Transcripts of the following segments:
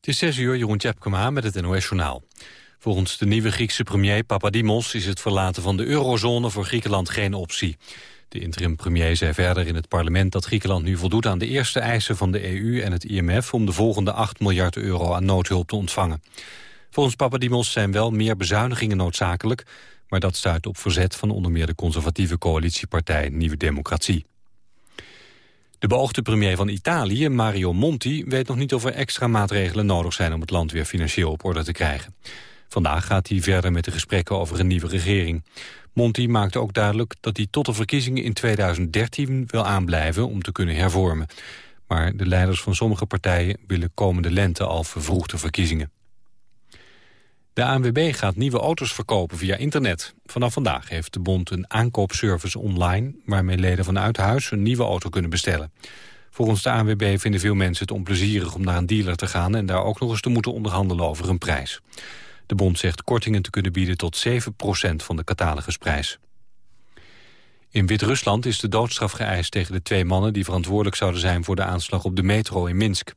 Het is 6 uur, Jeroen Tjepkema met het NOS-journaal. Volgens de nieuwe Griekse premier Papadimos is het verlaten van de eurozone voor Griekenland geen optie. De interim-premier zei verder in het parlement dat Griekenland nu voldoet aan de eerste eisen van de EU en het IMF om de volgende 8 miljard euro aan noodhulp te ontvangen. Volgens Papadimos zijn wel meer bezuinigingen noodzakelijk, maar dat stuit op verzet van onder meer de conservatieve coalitiepartij Nieuwe Democratie. De beoogde premier van Italië, Mario Monti, weet nog niet of er extra maatregelen nodig zijn om het land weer financieel op orde te krijgen. Vandaag gaat hij verder met de gesprekken over een nieuwe regering. Monti maakte ook duidelijk dat hij tot de verkiezingen in 2013 wil aanblijven om te kunnen hervormen. Maar de leiders van sommige partijen willen komende lente al vervroegde verkiezingen. De ANWB gaat nieuwe auto's verkopen via internet. Vanaf vandaag heeft de bond een aankoopservice online... waarmee leden vanuit huis een nieuwe auto kunnen bestellen. Volgens de ANWB vinden veel mensen het onplezierig om naar een dealer te gaan... en daar ook nog eens te moeten onderhandelen over een prijs. De bond zegt kortingen te kunnen bieden tot 7% van de catalogusprijs. In Wit-Rusland is de doodstraf geëist tegen de twee mannen... die verantwoordelijk zouden zijn voor de aanslag op de metro in Minsk.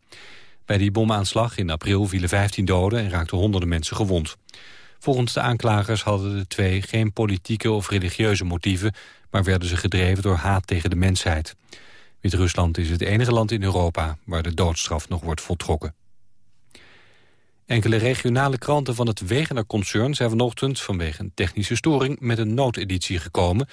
Bij die bomaanslag in april vielen 15 doden en raakten honderden mensen gewond. Volgens de aanklagers hadden de twee geen politieke of religieuze motieven... maar werden ze gedreven door haat tegen de mensheid. Wit-Rusland is het enige land in Europa waar de doodstraf nog wordt voltrokken. Enkele regionale kranten van het Wegener-concern zijn vanochtend vanwege een technische storing met een noodeditie gekomen.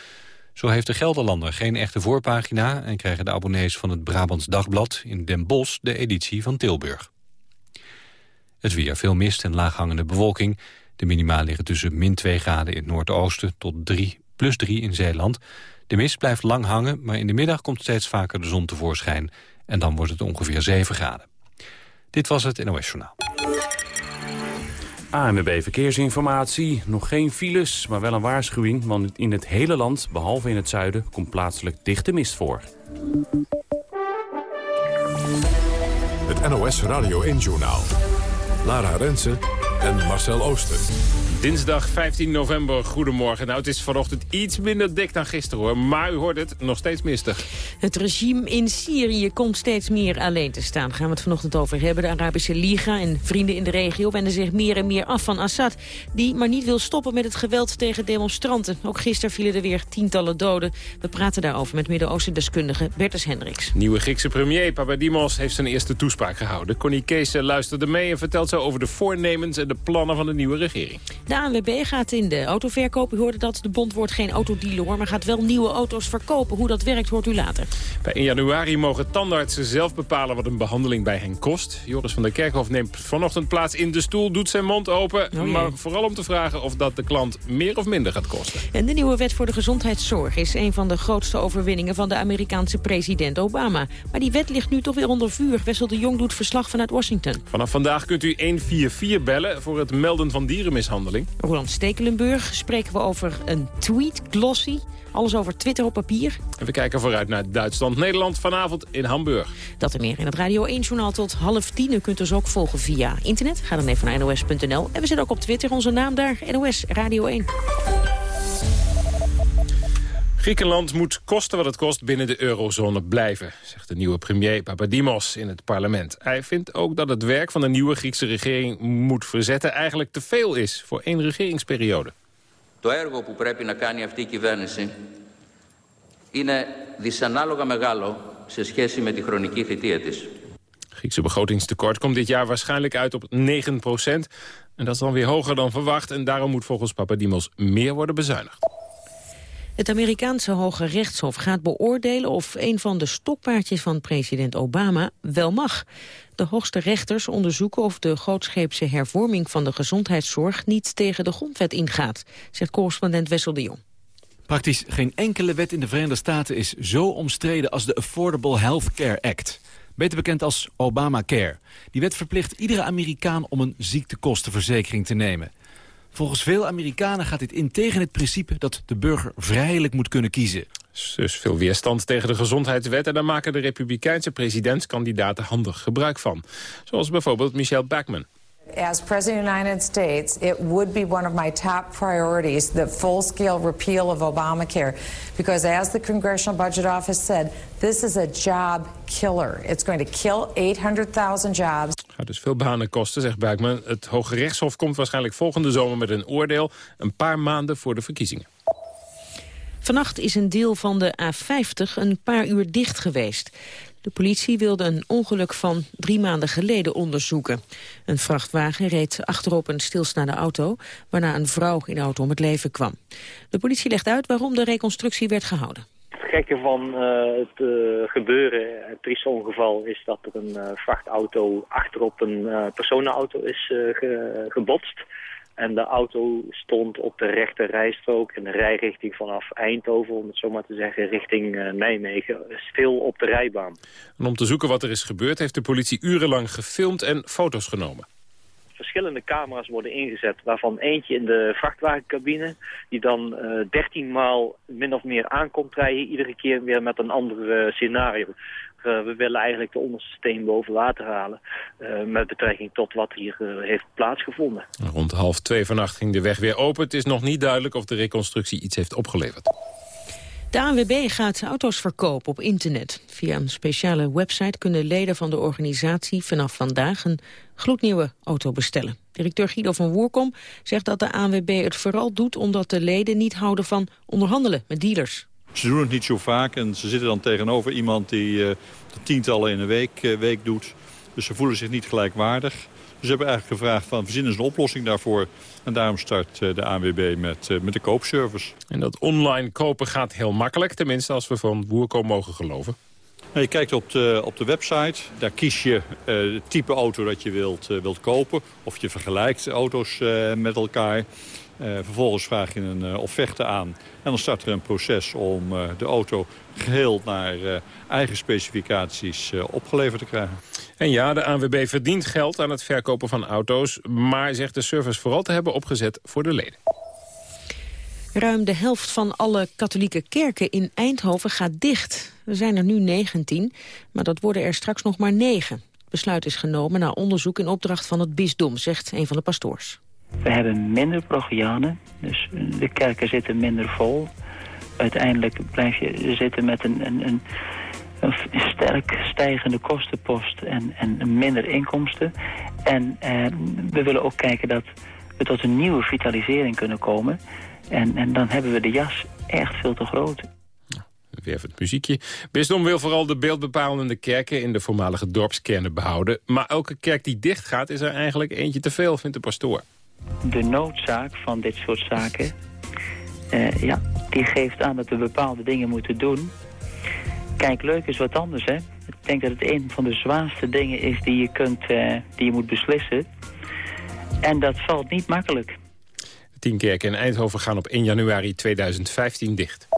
Zo heeft de Gelderlander geen echte voorpagina... en krijgen de abonnees van het Brabants Dagblad in Den Bosch de editie van Tilburg. Het weer, veel mist en laaghangende bewolking. De minima liggen tussen min 2 graden in het noordoosten tot 3, plus 3 in Zeeland. De mist blijft lang hangen, maar in de middag komt steeds vaker de zon tevoorschijn. En dan wordt het ongeveer 7 graden. Dit was het NOS Journaal. ANWB Verkeersinformatie. Nog geen files, maar wel een waarschuwing. Want in het hele land, behalve in het zuiden, komt plaatselijk dichte mist voor. Het NOS Radio 1-journaal. Lara Rensen en Marcel Ooster. Dinsdag 15 november, goedemorgen. Nou, het is vanochtend iets minder dik dan gisteren hoor, maar u hoort het, nog steeds mistig. Het regime in Syrië komt steeds meer alleen te staan. Daar gaan we het vanochtend over hebben. De Arabische Liga en vrienden in de regio wenden zich meer en meer af van Assad... die maar niet wil stoppen met het geweld tegen demonstranten. Ook gisteren vielen er weer tientallen doden. We praten daarover met Midden-Oosten-deskundige Bertus Hendricks. Nieuwe Griekse premier Papadimos heeft zijn eerste toespraak gehouden. Connie Kees luisterde mee en vertelt zo over de voornemens en de plannen van de nieuwe regering. De ANWB gaat in de autoverkoop. U hoorde dat de bond wordt geen autodealer hoor, maar gaat wel nieuwe auto's verkopen. Hoe dat werkt hoort u later. Bij 1 januari mogen tandartsen zelf bepalen wat een behandeling bij hen kost. Joris van der Kerkhof neemt vanochtend plaats in de stoel, doet zijn mond open. Oh maar vooral om te vragen of dat de klant meer of minder gaat kosten. En de nieuwe wet voor de gezondheidszorg is een van de grootste overwinningen van de Amerikaanse president Obama. Maar die wet ligt nu toch weer onder vuur. Wessel de Jong doet verslag vanuit Washington. Vanaf vandaag kunt u 144 bellen voor het melden van dierenmishandeling. Roland Stekelenburg spreken we over een tweet, glossy. Alles over Twitter op papier. En we kijken vooruit naar Duitsland-Nederland vanavond in Hamburg. Dat en meer in het Radio 1-journaal tot half tien. U kunt ons ook volgen via internet. Ga dan even naar nos.nl. En we zitten ook op Twitter, onze naam daar, NOS Radio 1. Griekenland moet kosten wat het kost binnen de eurozone blijven, zegt de nieuwe premier Papadimos in het parlement. Hij vindt ook dat het werk van de nieuwe Griekse regering moet verzetten eigenlijk te veel is voor één regeringsperiode. Το έργο που πρέπει να κάνει αυτή η κυβέρνηση είναι δυσανάλογα μεγάλο σε σχέση με τη χρονική θητεία της. Griekse begrotingstekort komt dit jaar waarschijnlijk uit op 9 procent. En dat is dan weer hoger dan verwacht. En daarom moet volgens Papadimos meer worden bezuinigd. Het Amerikaanse Hoge Rechtshof gaat beoordelen of een van de stokpaardjes van president Obama wel mag. De hoogste rechters onderzoeken of de grootscheepse hervorming van de gezondheidszorg niet tegen de grondwet ingaat, zegt correspondent Wessel de Jong. Praktisch geen enkele wet in de Verenigde Staten is zo omstreden als de Affordable Health Care Act. Beter bekend als Obamacare. Die wet verplicht iedere Amerikaan om een ziektekostenverzekering te nemen. Volgens veel Amerikanen gaat dit in tegen het principe dat de burger vrijelijk moet kunnen kiezen. Dus veel weerstand tegen de gezondheidswet en daar maken de republikeinse presidentskandidaten handig gebruik van. Zoals bijvoorbeeld Michelle Bachmann. As President of the United States, it would be one of my top priorities, the full-scale repeal of Obamacare. Because as the Congressional Budget Office said, this is a job killer. It's going to kill 800,000 jobs Gaat dus veel banen kosten, zegt Buikman. Het Hoge Rechtshof komt waarschijnlijk volgende zomer met een oordeel... een paar maanden voor de verkiezingen. Vannacht is een deel van de A50 een paar uur dicht geweest. De politie wilde een ongeluk van drie maanden geleden onderzoeken. Een vrachtwagen reed achterop een stilstaande auto... waarna een vrouw in de auto om het leven kwam. De politie legt uit waarom de reconstructie werd gehouden. Het gekke van uh, het uh, gebeuren, het trieste ongeval... is dat er een uh, vrachtauto achterop een personenauto is ge gebotst... En de auto stond op de rechte rijstrook in de rijrichting vanaf Eindhoven, om het zo maar te zeggen, richting uh, Nijmegen, stil op de rijbaan. En om te zoeken wat er is gebeurd, heeft de politie urenlang gefilmd en foto's genomen. Verschillende camera's worden ingezet, waarvan eentje in de vrachtwagencabine, die dan uh, 13 maal min of meer aankomt rijden, iedere keer weer met een ander uh, scenario. Uh, we willen eigenlijk de onderste steen boven water halen... Uh, met betrekking tot wat hier uh, heeft plaatsgevonden. Rond half twee vannacht ging de weg weer open. Het is nog niet duidelijk of de reconstructie iets heeft opgeleverd. De ANWB gaat auto's verkopen op internet. Via een speciale website kunnen leden van de organisatie vanaf vandaag een gloednieuwe auto bestellen. Directeur Guido van Woerkom zegt dat de ANWB het vooral doet omdat de leden niet houden van onderhandelen met dealers. Ze doen het niet zo vaak en ze zitten dan tegenover iemand die uh, tientallen in een week, uh, week doet. Dus ze voelen zich niet gelijkwaardig. Dus ze hebben eigenlijk gevraagd van verzinnen een oplossing daarvoor. En daarom start uh, de ANWB met, met de koopservice. En dat online kopen gaat heel makkelijk, tenminste als we van Woerko mogen geloven. Nou, je kijkt op de, op de website, daar kies je het type auto dat je wilt, wilt kopen. Of je vergelijkt auto's met elkaar. Uh, vervolgens vraag je een uh, offerte aan. En dan start er een proces om uh, de auto geheel naar eigen specificaties opgeleverd te krijgen. En ja, de ANWB verdient geld aan het verkopen van auto's... maar zegt de service vooral te hebben opgezet voor de leden. Ruim de helft van alle katholieke kerken in Eindhoven gaat dicht. Er zijn er nu 19, maar dat worden er straks nog maar 9. Het besluit is genomen na onderzoek in opdracht van het bisdom, zegt een van de pastoors. We hebben minder progianen, dus de kerken zitten minder vol. Uiteindelijk blijf je zitten met een, een, een, sterk stijgende kostenpost en, en minder inkomsten. En eh, we willen ook kijken dat we tot een nieuwe vitalisering kunnen komen. En, en dan hebben we de jas echt veel te groot. Weer even het muziekje. Bisdom wil vooral de beeldbepalende kerken in de voormalige dorpskernen behouden. Maar elke kerk die dicht gaat is er eigenlijk eentje te veel, vindt de pastoor de noodzaak van dit soort zaken... Uh, ja, die geeft aan dat we bepaalde dingen moeten doen. Kijk, leuk is wat anders, hè. Ik denk dat het een van de zwaarste dingen is die je, kunt, uh, die je moet beslissen. En dat valt niet makkelijk. De tien kerken in Eindhoven gaan op 1 januari 2015 dicht.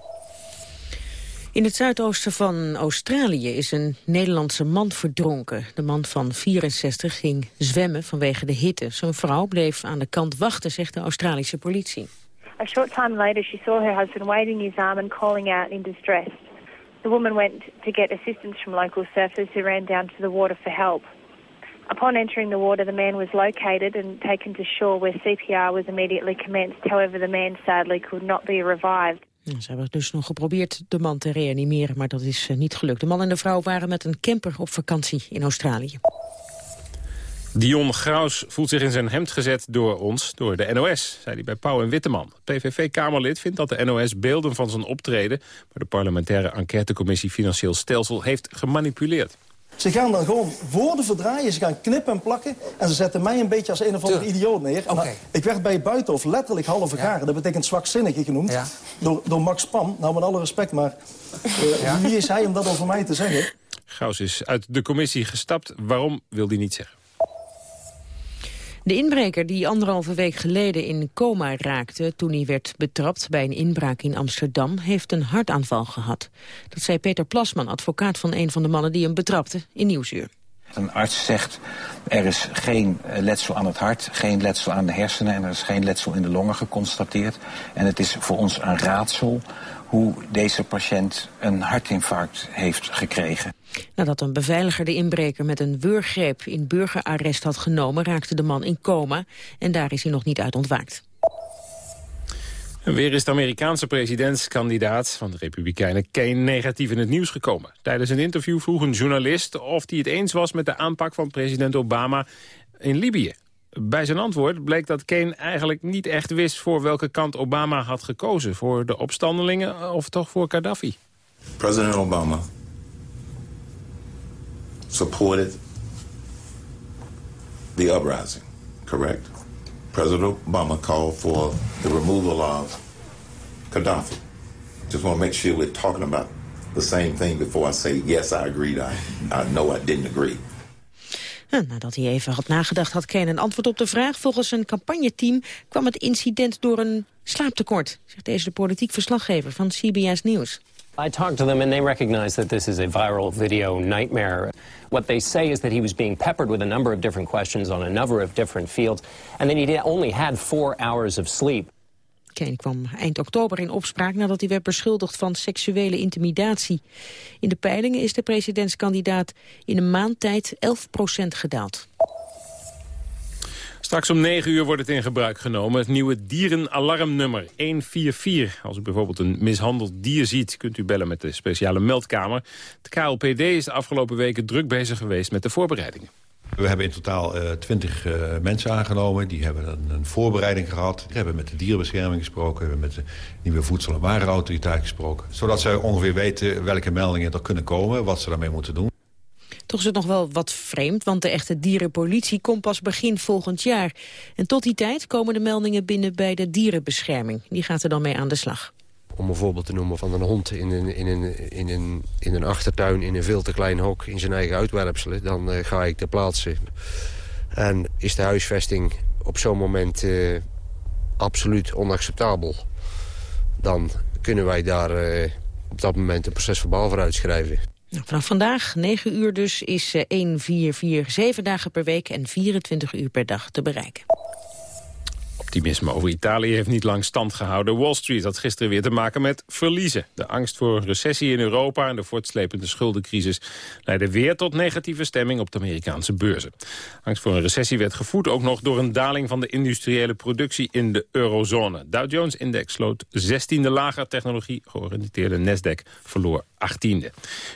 In het zuidoosten van Australië is een Nederlandse man verdronken. De man van 64 ging zwemmen vanwege de hitte. Zijn vrouw bleef aan de kant wachten, zegt de Australische politie. A short time later she saw her husband waving his arm and calling out in distress. The woman went to get assistance from local surfers who ran down to the water for help. Upon entering the water, the man was located and taken to shore where CPR was immediately commenced. However, the man sadly could not be revived. Ze hebben dus nog geprobeerd de man te reanimeren, maar dat is uh, niet gelukt. De man en de vrouw waren met een camper op vakantie in Australië. Dion Graus voelt zich in zijn hemd gezet door ons, door de NOS, zei hij bij Pauw en Witteman. PVV-Kamerlid vindt dat de NOS beelden van zijn optreden... waar de parlementaire enquêtecommissie Financieel Stelsel heeft gemanipuleerd. Ze gaan dan gewoon woorden verdraaien, ze gaan knippen en plakken... en ze zetten mij een beetje als een of andere idioot neer. Okay. Nou, ik werd bij Buitenhof letterlijk halve garen. Ja. Dat betekent zwakzinnige genoemd. Ja. Door, door Max Pam. Nou, met alle respect, maar uh, ja. wie is hij om dat over mij te zeggen? Gauws is uit de commissie gestapt. Waarom, wil hij niet zeggen. De inbreker die anderhalve week geleden in coma raakte... toen hij werd betrapt bij een inbraak in Amsterdam... heeft een hartaanval gehad. Dat zei Peter Plasman, advocaat van een van de mannen die hem betrapte... in Nieuwsuur. Een arts zegt, er is geen letsel aan het hart, geen letsel aan de hersenen... en er is geen letsel in de longen geconstateerd. En het is voor ons een raadsel hoe deze patiënt een hartinfarct heeft gekregen. Nadat een beveiliger de inbreker met een wurggreep in burgerarrest had genomen... raakte de man in coma en daar is hij nog niet uit ontwaakt. En weer is de Amerikaanse presidentskandidaat van de Republikeinen Kane negatief in het nieuws gekomen. Tijdens een interview vroeg een journalist of hij het eens was met de aanpak van president Obama in Libië. Bij zijn antwoord bleek dat Kane eigenlijk niet echt wist voor welke kant Obama had gekozen. Voor de opstandelingen of toch voor Gaddafi. President Obama supported the uprising, correct? President Obama called for the removal of Gaddafi. Just want to make sure we're talking about the same thing before I say, yes, I agreed, I, I know I didn't agree. Nadat hij even had nagedacht, had Kane een antwoord op de vraag. Volgens een campagneteam kwam het incident door een slaaptekort, zegt deze de politiek verslaggever van CBS News. I talked to them and they recognize that this is a viral video nightmare. What they say is that he was being peppered with a number of different questions on a number of different fields and that he only had four hours of sleep. Kane kwam eind oktober in opspraak nadat hij werd beschuldigd van seksuele intimidatie. In de peilingen is de presidentskandidaat in een maand tijd 11% gedaald. Straks om 9 uur wordt het in gebruik genomen. Het nieuwe dierenalarmnummer 144. Als u bijvoorbeeld een mishandeld dier ziet... kunt u bellen met de speciale meldkamer. Het KLPD is de afgelopen weken druk bezig geweest met de voorbereidingen. We hebben in totaal uh, 20 uh, mensen aangenomen. Die hebben een, een, voorbereiding gehad. We hebben met de dierenbescherming gesproken. Hebben met de nieuwe voedsel- en warenautoriteit gesproken. Zodat zij ongeveer weten welke meldingen er kunnen komen. Wat ze daarmee moeten doen. Toch is het nog wel wat vreemd, want de echte dierenpolitie komt pas begin volgend jaar. En tot die tijd komen de meldingen binnen bij de dierenbescherming. Die gaat er dan mee aan de slag. Om een voorbeeld te noemen van een hond in een, in een, in een, in een achtertuin... in een veel te klein hok in zijn eigen uitwerpselen... dan uh, ga ik ter plaatse. En is de huisvesting op zo'n moment uh, absoluut onacceptabel... dan kunnen wij daar uh, op dat moment een procesverbaal voor uitschrijven. Nou, vanaf vandaag, 9 uur dus, is 1, 4, 4, 7 dagen per week en 24 uur per dag te bereiken. Optimisme over Italië heeft niet lang stand gehouden. Wall Street had gisteren weer te maken met verliezen. De angst voor een recessie in Europa en de voortslepende schuldencrisis... leidden weer tot negatieve stemming op de Amerikaanse beurzen. Angst voor een recessie werd gevoed ook nog door een daling van de industriële productie in de eurozone. Dow Jones-index sloot 16e lager. Technologie georiënteerde Nasdaq verloor 18e.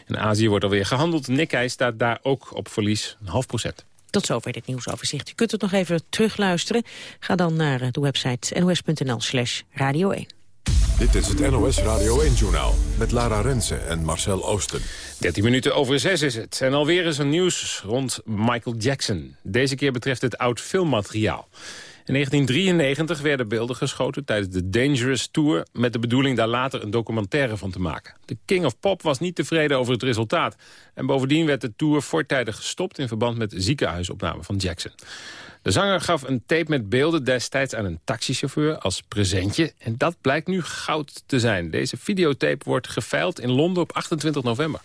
In Azië wordt alweer gehandeld. Nikkei staat daar ook op verlies, een half procent. Tot zover dit nieuwsoverzicht. U kunt het nog even terugluisteren. Ga dan naar eh, de website nos.nl slash radio 1. Dit is het NOS Radio 1-journaal met Lara Rensen en Marcel Oosten. 13 minuten over 6 is het. En alweer is er nieuws rond Michael Jackson. Deze keer betreft het oud filmmateriaal. In 1993 werden beelden geschoten tijdens de Dangerous Tour... met de bedoeling daar later een documentaire van te maken. De King of Pop was niet tevreden over het resultaat. En bovendien werd de tour voortijdig gestopt... in verband met ziekenhuisopname van Jackson. De zanger gaf een tape met beelden destijds aan een taxichauffeur als presentje. En dat blijkt nu goud te zijn. Deze videotape wordt geveild in Londen op 28 november.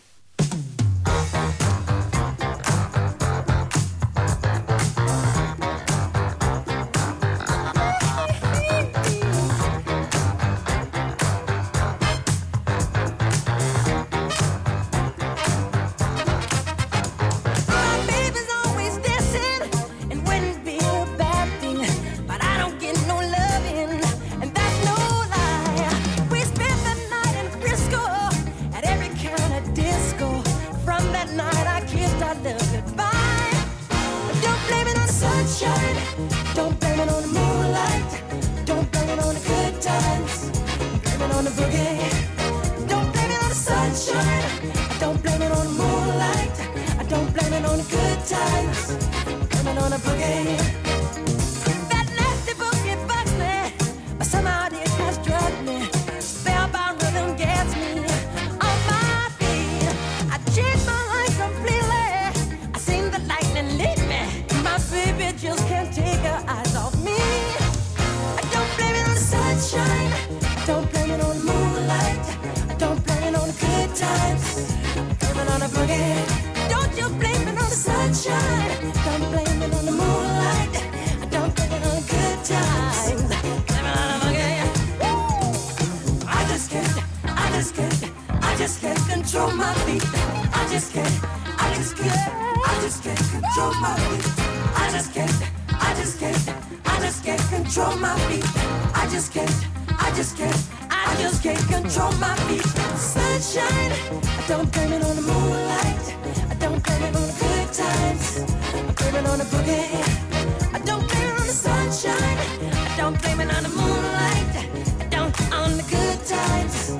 On boogie. I don't blame it on the sunshine. I don't blame it on the moonlight. I don't on the good times.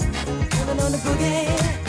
On the boogie.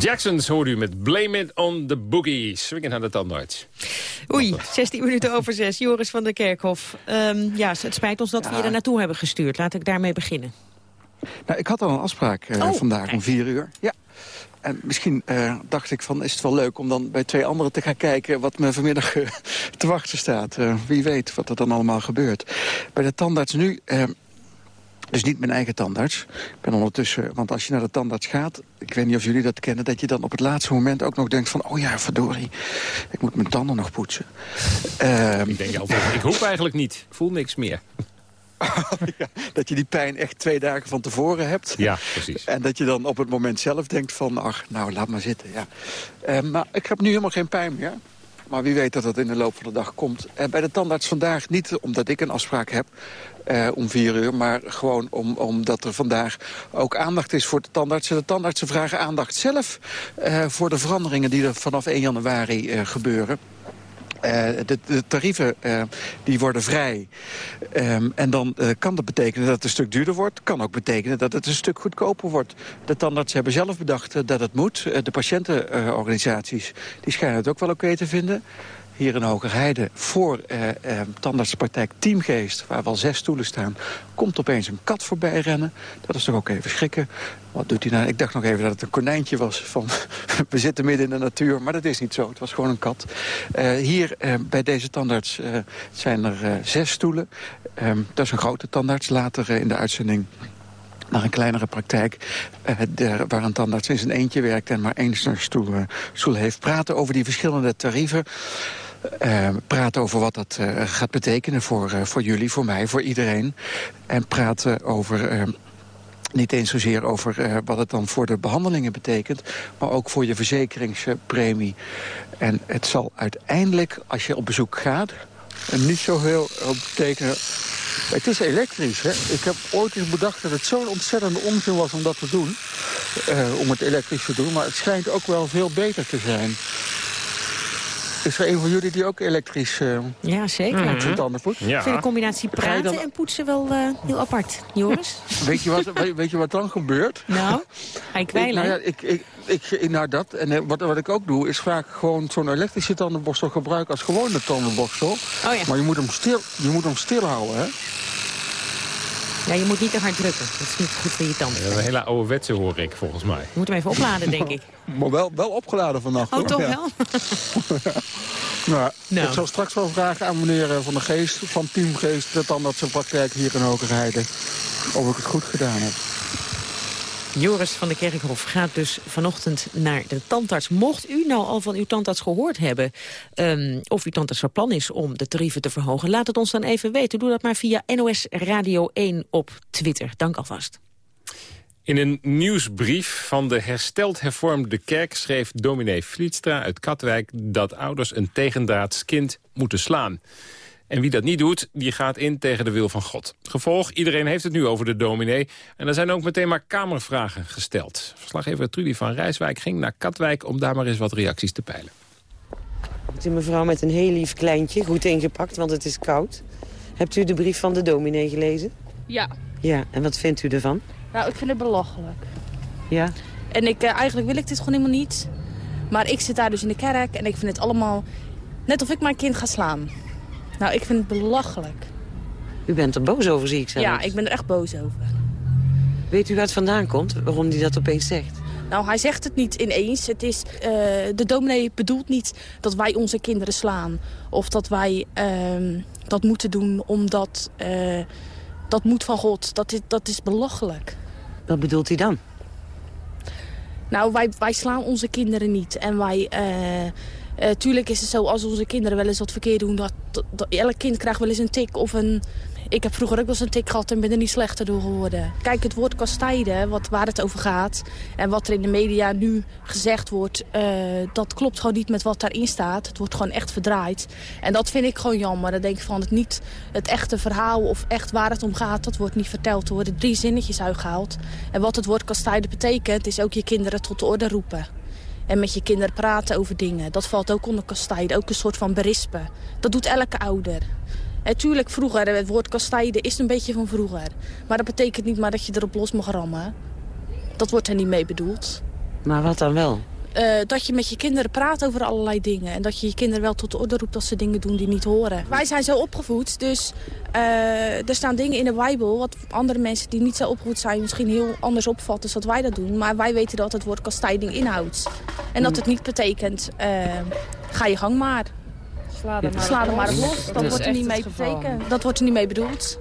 Jacksons hoorde u met Blame It on the Boogie. Swingen aan de tandarts. Oei, 16 minuten over 6. Joris van der Kerkhof. Ehm, ja, het spijt ons dat we je er naartoe hebben gestuurd. Laat ik daarmee beginnen. Nou, ik had al een afspraak eh, Oh, vandaag om vier uur. Ja. En misschien eh, dacht ik van, is het wel leuk om dan bij twee anderen te gaan kijken... wat me vanmiddag eh, te wachten staat. Eh, wie weet wat er dan allemaal gebeurt. Bij de tandarts nu... dus niet mijn eigen tandarts. Ik ben ondertussen, want als je naar de tandarts gaat... ik weet niet of jullie dat kennen... dat je dan op het laatste moment ook nog denkt van... oh ja, verdorie, ik moet mijn tanden nog poetsen. Ehm, Ik denk altijd, ik hoef eigenlijk niet. Ik voel niks meer. dat je die pijn echt twee dagen van tevoren hebt. Ja, precies. En dat je dan op het moment zelf denkt van... ach, nou, laat maar zitten, ja. Eh, maar ik heb nu helemaal geen pijn meer. Maar wie weet dat dat in de loop van de dag komt. Eh, bij de tandarts vandaag niet omdat ik een afspraak heb eh, om vier uur... maar gewoon om, omdat er vandaag ook aandacht is voor de tandartsen. De tandartsen vragen aandacht zelf eh, voor de veranderingen... die er vanaf 1 januari gebeuren. Eh, de, tarieven eh, die worden vrij. Ehm, en dan eh, kan dat betekenen dat het een stuk duurder wordt. Kan ook betekenen dat het een stuk goedkoper wordt. De tandartsen hebben zelf bedacht dat het moet. De patiëntenorganisaties die schijnen het ook wel oké te vinden. Hier in Hogerheide voor eh, eh, tandartspraktijk Teamgeest... waar wel zes stoelen staan, komt opeens een kat voorbij rennen. Dat is toch ook even schrikken. Wat doet hij nou? Ik dacht nog even dat het een konijntje was. Van, we zitten midden in de natuur, maar dat is niet zo. Het was gewoon een kat. Eh, hier eh, bij deze tandarts zijn er zes stoelen. Ehm, dat is een grote tandarts. Later in de uitzending naar een kleinere praktijk... waar een tandarts in zijn eentje werkt en maar één stoel, stoel heeft. Praten over die verschillende tarieven. Eh, praten over wat dat eh, gaat betekenen voor, eh, voor jullie, voor mij, voor iedereen. En praten over... niet eens zozeer over wat het dan voor de behandelingen betekent... maar ook voor je verzekeringspremie. En het zal uiteindelijk, als je op bezoek gaat... niet zo heel eh, betekenen... Het is elektrisch, hè? Ik heb ooit eens bedacht dat het zo'n ontzettende onzin was om dat te doen. om het elektrisch te doen, maar het schijnt ook wel veel beter te zijn. Is er een van jullie die ook elektrisch uh, Ja, zeker. poetst? Ik vind de combinatie praten dan- en poetsen wel eh, heel apart. Joris? Weet je, wat, weet, weet je wat dan gebeurt? Nou, ga je kwijlen, nou ja, ik, ik, ik, ik- nou dat. En eh, wat, wat ik ook doe, is vaak gewoon zo'n elektrische tandenborstel gebruiken als gewone tandenborstel. Oh ja. Maar je moet hem stil, je moet hem stil houden, hè? Ja, je moet niet te hard drukken. Dat is niet goed voor je tanden. Een hele ouderwetse hoor ik, volgens mij. Je moet hem even opladen, denk ik. Maar wel, wel opgeladen vannacht. Oh, hoor. toch Ja. wel? Nou, Nou. Ik zal straks wel vragen aan meneer eh, Van der Geest van Team Geest... de tandartsenpraktijk hier in Hogerheide. Of ik het goed gedaan heb. Joris van de Kerkhof gaat dus vanochtend naar de tandarts. Mocht u nou al van uw tandarts gehoord hebben... ehm, of uw tandarts van plan is om de tarieven te verhogen... laat het ons dan even weten. Doe dat maar via NOS Radio 1 op Twitter. Dank alvast. In een nieuwsbrief van de hersteld hervormde kerk... schreef dominee Vlietstra uit Katwijk dat ouders een tegendraads kind moeten slaan. En wie dat niet doet, die gaat in tegen de wil van God. Gevolg, iedereen heeft het nu over de dominee. En er zijn ook meteen maar kamervragen gesteld. Verslaggever Trudy van Rijswijk ging naar Katwijk... om daar maar eens wat reacties te peilen. Het is een mevrouw met een heel lief kleintje, goed ingepakt, want het is koud. Hebt u de brief van de dominee gelezen? Ja. Ja, en wat vindt u ervan? Nou, ik vind het belachelijk. Ja? En ik, eh, eigenlijk wil ik dit gewoon helemaal niet. Maar ik zit daar dus in de kerk en ik vind het allemaal... Net of ik mijn kind ga slaan. Nou, ik vind het belachelijk. U bent er boos over, zie ik zelf. Ja, ik ben er echt boos over. Weet u waar het vandaan komt, waarom hij dat opeens zegt? Nou, hij zegt het niet ineens. Het is, eh, de dominee bedoelt niet dat wij onze kinderen slaan. Of dat wij ehm, dat moeten doen omdat... eh, dat moet van God. Dat is, dat is belachelijk. Wat bedoelt hij dan? Nou, wij, wij slaan onze kinderen niet. En wij... eh, eh, tuurlijk is het zo, als onze kinderen wel eens wat verkeerd doen... Dat, dat, dat- elk kind krijgt wel eens een tik of een... Ik heb vroeger ook wel eens een tik gehad en ben er niet slechter door geworden. Kijk, het woord kastijden, wat, waar het over gaat... en wat er in de media nu gezegd wordt... eh, dat klopt gewoon niet met wat daarin staat. Het wordt gewoon echt verdraaid. En dat vind ik gewoon jammer. Dan denk ik van het niet het echte verhaal of echt waar het om gaat... dat wordt niet verteld. Er worden drie zinnetjes uitgehaald. En wat het woord kastijden betekent... is ook je kinderen tot de orde roepen. En met je kinderen praten over dingen. Dat valt ook onder kastijden. Ook een soort van berispen. Dat doet elke ouder. En tuurlijk, vroeger, het woord kastijden is een beetje van vroeger. Maar dat betekent niet maar dat je erop los mag rammen. Dat wordt er niet mee bedoeld. Maar wat dan wel? Eh, dat je met je kinderen praat over allerlei dingen. En dat je je kinderen wel tot de orde roept als ze dingen doen die niet horen. Wij zijn zo opgevoed, dus eh, er staan dingen in de Bijbel... wat andere mensen die niet zo opgevoed zijn misschien heel anders opvatten dan dat wij dat doen. Maar wij weten dat het woord kastijding inhoudt. En dat het niet betekent, eh, ga je gang maar. Sla er maar, op los. Dat, wordt er niet mee betekend. Dat wordt er niet mee bedoeld.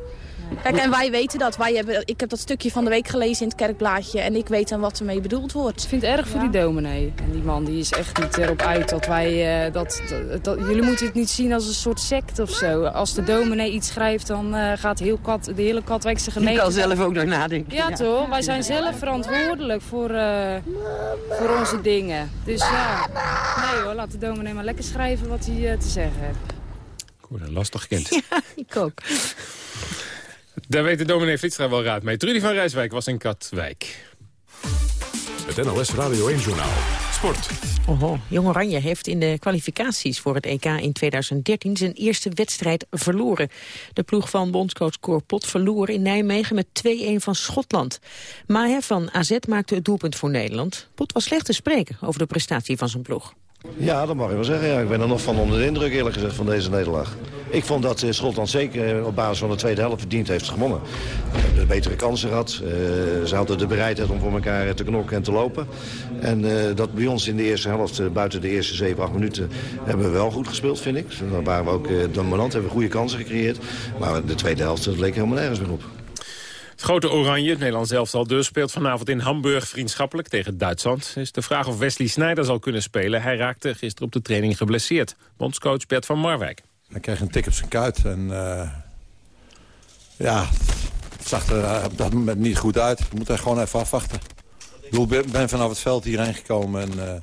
Kijk, en wij weten dat. Wij hebben, ik heb dat stukje van de week gelezen in het kerkblaadje. En ik weet dan wat ermee bedoeld wordt. Ik vind het erg voor die dominee. En die man die is echt niet erop uit dat wij... eh, dat, dat, dat- jullie moeten het niet zien als een soort sect of zo. Als de dominee iets schrijft, dan eh, gaat heel kat, de hele Katwijkse Je gemeente... kan zelf ook nog nadenken. Ja, toch? Wij zijn zelf verantwoordelijk voor, eh, voor onze dingen. Dus ja, nee hoor, laat de dominee maar lekker schrijven wat hij eh, te zeggen heeft. Ik word een lastig kind. Ja, ik ook. Daar weet de dominee Vitstra wel raad mee. Trudy van Rijswijk was in Katwijk. Het NOS Radio 1-journaal. Sport. Oho, Jong Oranje heeft in de kwalificaties voor het EK in 2013 zijn eerste wedstrijd verloren. De ploeg van bondscoach Cor Pot verloor in Nijmegen met 2-1 van Schotland. Maher van AZ maakte het doelpunt voor Nederland. Pot was slecht te spreken over de prestatie van zijn ploeg. Ja, dat mag je wel zeggen. Ja. Ik ben er nog van onder de indruk eerlijk gezegd van deze nederlaag. Ik vond dat eh, Schotland zeker eh, op basis van de tweede helft verdiend heeft gewonnen. Hebben de betere kansen gehad. Eh, ze hadden de bereidheid om voor elkaar eh, te knokken en te lopen. En eh, dat bij ons in de eerste helft, eh, buiten de eerste 7, 8 minuten, hebben we wel goed gespeeld, vind ik. Dan waren we ook eh, dominant, hebben we goede kansen gecreëerd. Maar de tweede helft dat leek helemaal nergens meer op. Het grote Oranje, het Nederlands elftal dus, speelt vanavond in Hamburg vriendschappelijk tegen Duitsland. Is de vraag of Wesley Sneijder zal kunnen spelen. Hij raakte gisteren op de training geblesseerd. Bondscoach Bert van Marwijk. Hij kreeg een tik op zijn kuit. En eh, ja, het zag er eh, op dat moment niet goed uit. Moeten er gewoon even afwachten. Ik ben- vanaf het veld hierheen gekomen en eh,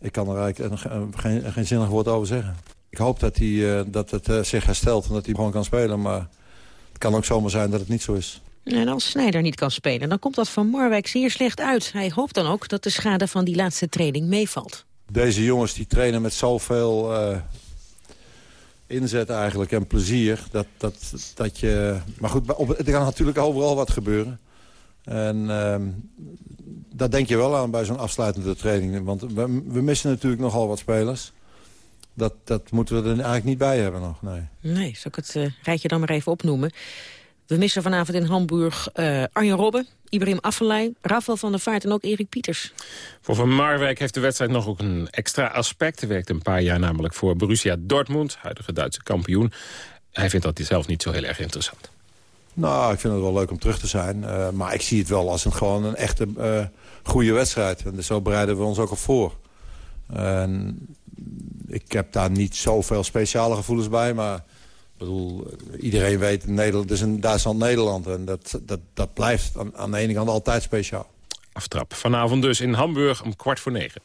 ik kan er eigenlijk geen, geen zinnig woord over zeggen. Ik hoop dat, hij, dat het zich herstelt en dat hij gewoon kan spelen. Maar het kan ook zomaar zijn dat het niet zo is. En als Snijder niet kan spelen, dan komt dat van Marwijk zeer slecht uit. Hij hoopt dan ook dat de schade van die laatste training meevalt. Deze jongens die trainen met zoveel eh, inzet eigenlijk en plezier. Dat, dat, dat je... Maar goed, op, er kan natuurlijk overal wat gebeuren. En ehm, dat denk je wel aan bij zo'n afsluitende training. Want we, we missen natuurlijk nogal wat spelers. Dat, dat moeten we er eigenlijk niet bij hebben nog, nee. Nee, zal ik het eh, rijtje dan maar even opnoemen. We missen vanavond in Hamburg eh, Arjen Robben, Ibrahim Afellay, Rafael van der Vaart en ook Erik Pieters. Voor Van Marwijk heeft de wedstrijd nog ook een extra aspect. Hij werkte een paar jaar namelijk voor Borussia Dortmund, huidige Duitse kampioen. Hij vindt dat zelf niet zo heel erg interessant. Nou, ik vind het wel leuk om terug te zijn. eh, maar ik zie het wel als een, gewoon een echte eh, goede wedstrijd. En dus zo bereiden we ons ook op voor. En ik heb daar niet zoveel speciale gevoelens bij. Maar Ik bedoel, iedereen weet, Nederland, het is in Duitsland-Nederland. En dat, dat, dat blijft aan, aan de ene kant altijd speciaal. Aftrap. Vanavond dus in Hamburg om kwart voor negen.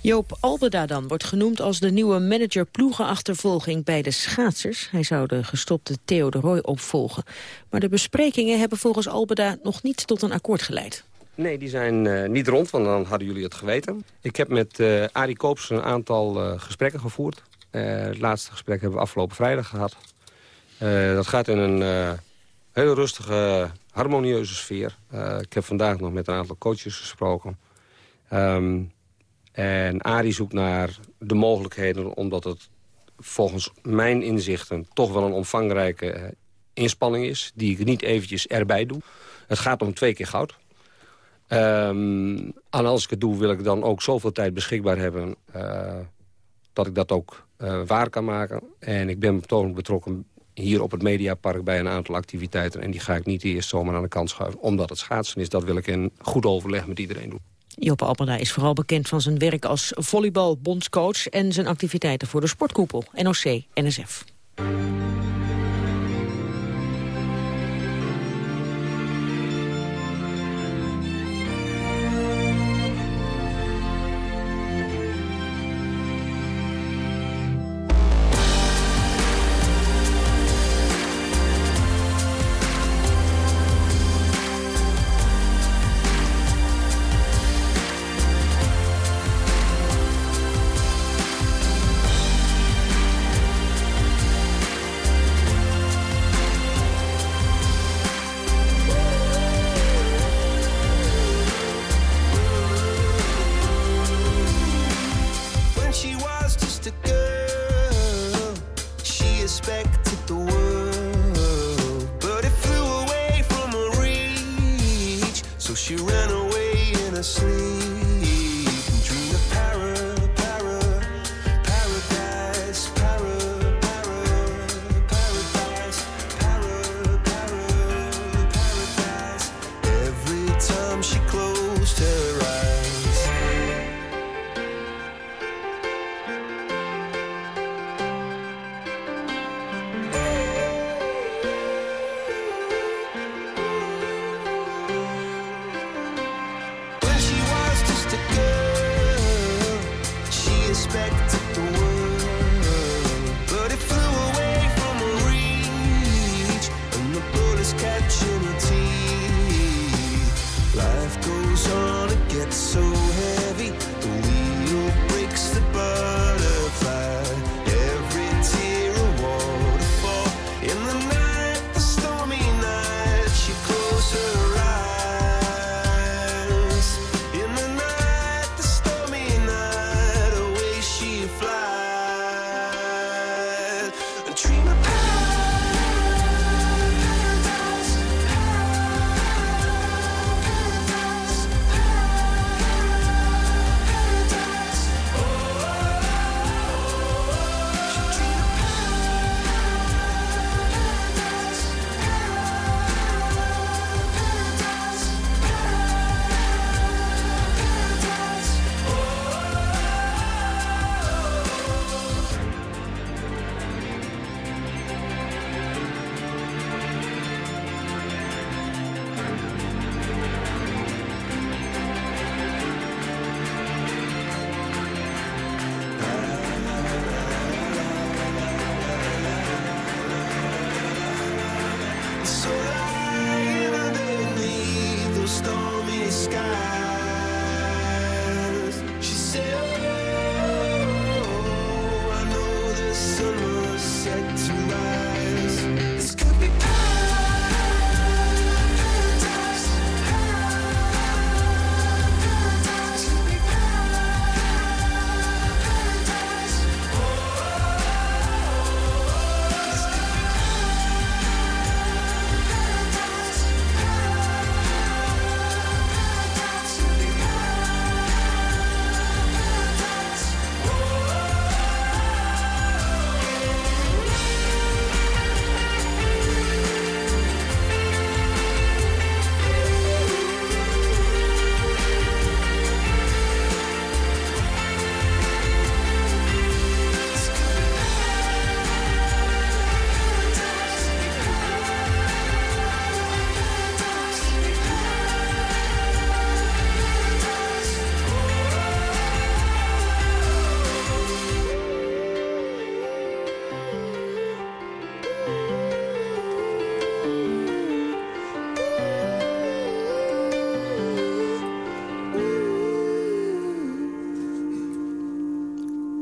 Joop Albeda dan wordt genoemd als de nieuwe manager ploegenachtervolging bij de schaatsers. Hij zou de gestopte Theo de Roy opvolgen. Maar de besprekingen hebben volgens Albeda nog niet tot een akkoord geleid. Nee, die zijn uh, niet rond, want dan hadden jullie het geweten. Ik heb met uh, Arie Koops een aantal uh, gesprekken gevoerd. Het laatste gesprek hebben we afgelopen vrijdag gehad. dat gaat in een hele rustige, harmonieuze sfeer. ik heb vandaag nog met een aantal coaches gesproken. Um, en Arie zoekt naar de mogelijkheden... omdat het volgens mijn inzichten toch wel een omvangrijke inspanning is... die ik niet eventjes erbij doe. Het gaat om twee keer goud. Um, en als ik het doe, wil ik dan ook zoveel tijd beschikbaar hebben... Dat ik dat ook uh, waar kan maken. En ik ben betrokken hier op het Mediapark bij een aantal activiteiten. En die ga ik niet eerst zomaar aan de kant schuiven. Omdat het schaatsen is, dat wil ik in goed overleg met iedereen doen. Joppe Appelda is vooral bekend van zijn werk als volleybalbondscoach... en zijn activiteiten voor de sportkoepel, NOC-NSF.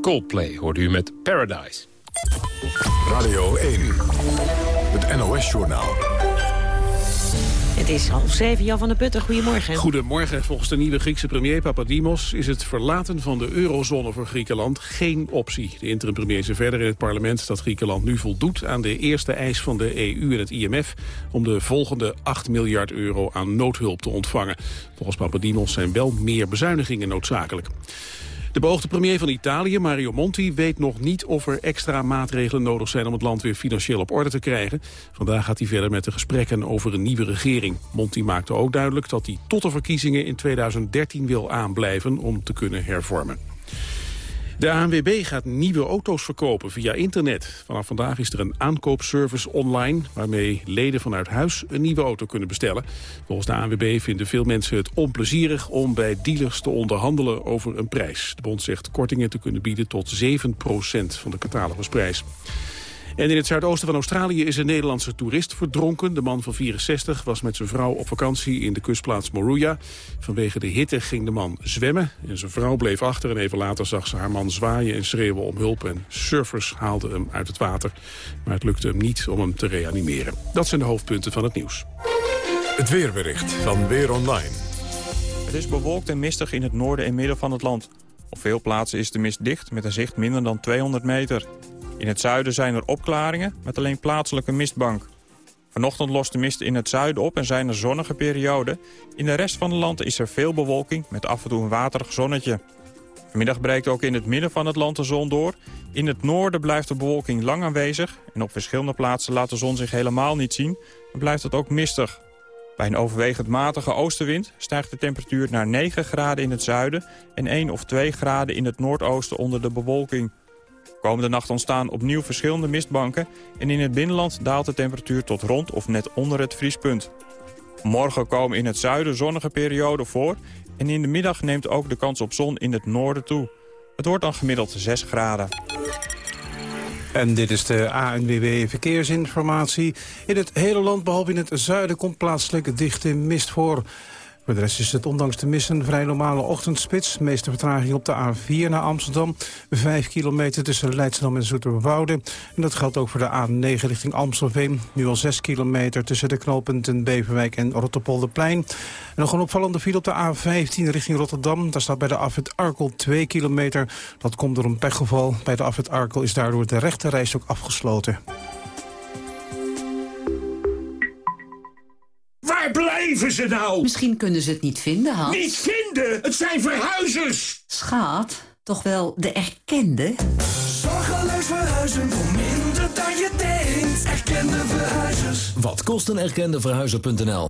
Coldplay hoorde u met Paradise. Radio 1, het NOS-journaal. Het is half zeven, Jan van der Putten. Goedemorgen. Goedemorgen. Volgens de nieuwe Griekse premier Papadimos is het verlaten van de eurozone voor Griekenland geen optie. De interim-premier zei verder in het parlement dat Griekenland nu voldoet aan de eerste eis van de EU en het IMF om de volgende 8 miljard euro aan noodhulp te ontvangen. Volgens Papadimos zijn wel meer bezuinigingen noodzakelijk. De beoogde premier van Italië, Mario Monti, weet nog niet of er extra maatregelen nodig zijn om het land weer financieel op orde te krijgen. Vandaag gaat hij verder met de gesprekken over een nieuwe regering. Monti maakte ook duidelijk dat hij tot de verkiezingen in 2013 wil aanblijven om te kunnen hervormen. De ANWB gaat nieuwe auto's verkopen via internet. Vanaf vandaag is er een aankoopservice online... waarmee leden vanuit huis een nieuwe auto kunnen bestellen. Volgens de ANWB vinden veel mensen het onplezierig... om bij dealers te onderhandelen over een prijs. De bond zegt kortingen te kunnen bieden tot 7% van de catalogusprijs. En in het zuidoosten van Australië is een Nederlandse toerist verdronken. De man van 64 was met zijn vrouw op vakantie in de kustplaats Moruya. Vanwege de hitte ging de man zwemmen. En zijn vrouw bleef achter en even later zag ze haar man zwaaien en schreeuwen om hulp. En surfers haalden hem uit het water. Maar het lukte hem niet om hem te reanimeren. Dat zijn de hoofdpunten van het nieuws. Het weerbericht van Weer Online. Het is bewolkt en mistig in het noorden en midden van het land. Op veel plaatsen is de mist dicht met een zicht minder dan 200 meter. In het zuiden zijn er opklaringen met alleen plaatselijke mistbank. Vanochtend lost de mist in het zuiden op en zijn er zonnige perioden. In de rest van het land is er veel bewolking met af en toe een waterig zonnetje. Vanmiddag breekt ook in het midden van het land de zon door. In het noorden blijft de bewolking lang aanwezig... en op verschillende plaatsen laat de zon zich helemaal niet zien... en blijft het ook mistig. Bij een overwegend matige oostenwind stijgt de temperatuur naar 9 graden in het zuiden... en 1 of 2 graden in het noordoosten onder de bewolking. Komende nacht ontstaan opnieuw verschillende mistbanken... en in het binnenland daalt de temperatuur tot rond of net onder het vriespunt. Morgen komen in het zuiden zonnige perioden voor... en in de middag neemt ook de kans op zon in het noorden toe. Het wordt dan gemiddeld 6 graden. En dit is de ANWB Verkeersinformatie. In het hele land, behalve in het zuiden, komt plaatselijk dichte mist voor. Voor de rest is het ondanks de missen een vrij normale ochtendspits. Meeste vertraging op de A4 naar Amsterdam. Vijf kilometer tussen Leidschendam en Zoeterwoude. En dat geldt ook voor de A9 richting Amstelveen. Nu al zes kilometer tussen de knooppunten Beverwijk en Rotterpolderplein. En nog een opvallende file op de A15 richting Rotterdam. Daar staat bij de afwit Arkel 2 kilometer. Dat komt door een pechgeval. Bij de afwit Arkel is daardoor de rechte ook afgesloten. Waar blijven ze nou? Misschien kunnen ze het niet vinden, Hans. Niet vinden? Het zijn verhuizers! Schaat, toch wel de erkende? Zorgeloos verhuizen voor minder dan je denkt. Erkende verhuizers. Wat kost een erkende verhuizer.nl?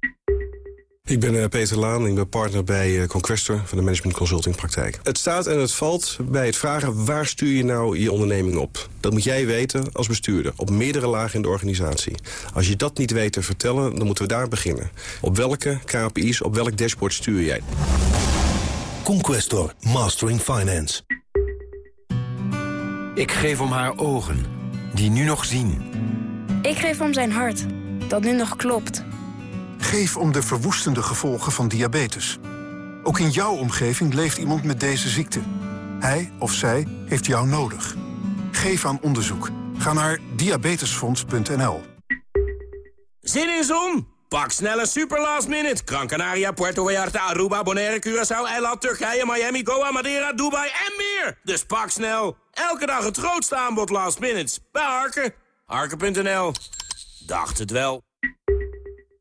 Ik ben uh, Peter Laan, ik ben partner bij uh, Conquestor van de Management Consulting Praktijk. Het staat en het valt bij het vragen waar stuur je nou je onderneming op. Dat moet jij weten als bestuurder, op meerdere lagen in de organisatie. Als je dat niet weet te vertellen, dan moeten we daar beginnen. Op welke KPI's, op welk dashboard stuur jij? Conquestor, Mastering Finance. Ik geef om haar ogen, die nu nog zien. Ik geef om zijn hart, dat nu nog klopt. Geef om de verwoestende gevolgen van diabetes. Ook in jouw omgeving leeft iemand met deze ziekte. Hij of zij heeft jou nodig. Geef aan onderzoek. Ga naar diabetesfonds.nl. Zin in zon? Pak snelle super last minute. Gran Canaria, Puerto Vallarta, Aruba, Bonaire, Curaçao, Eiland, Turkije, Miami, Goa, Madeira, Dubai en meer. Dus pak snel. Elke dag het grootste aanbod last minutes. Bij Harken. Harken.nl. Dacht het wel.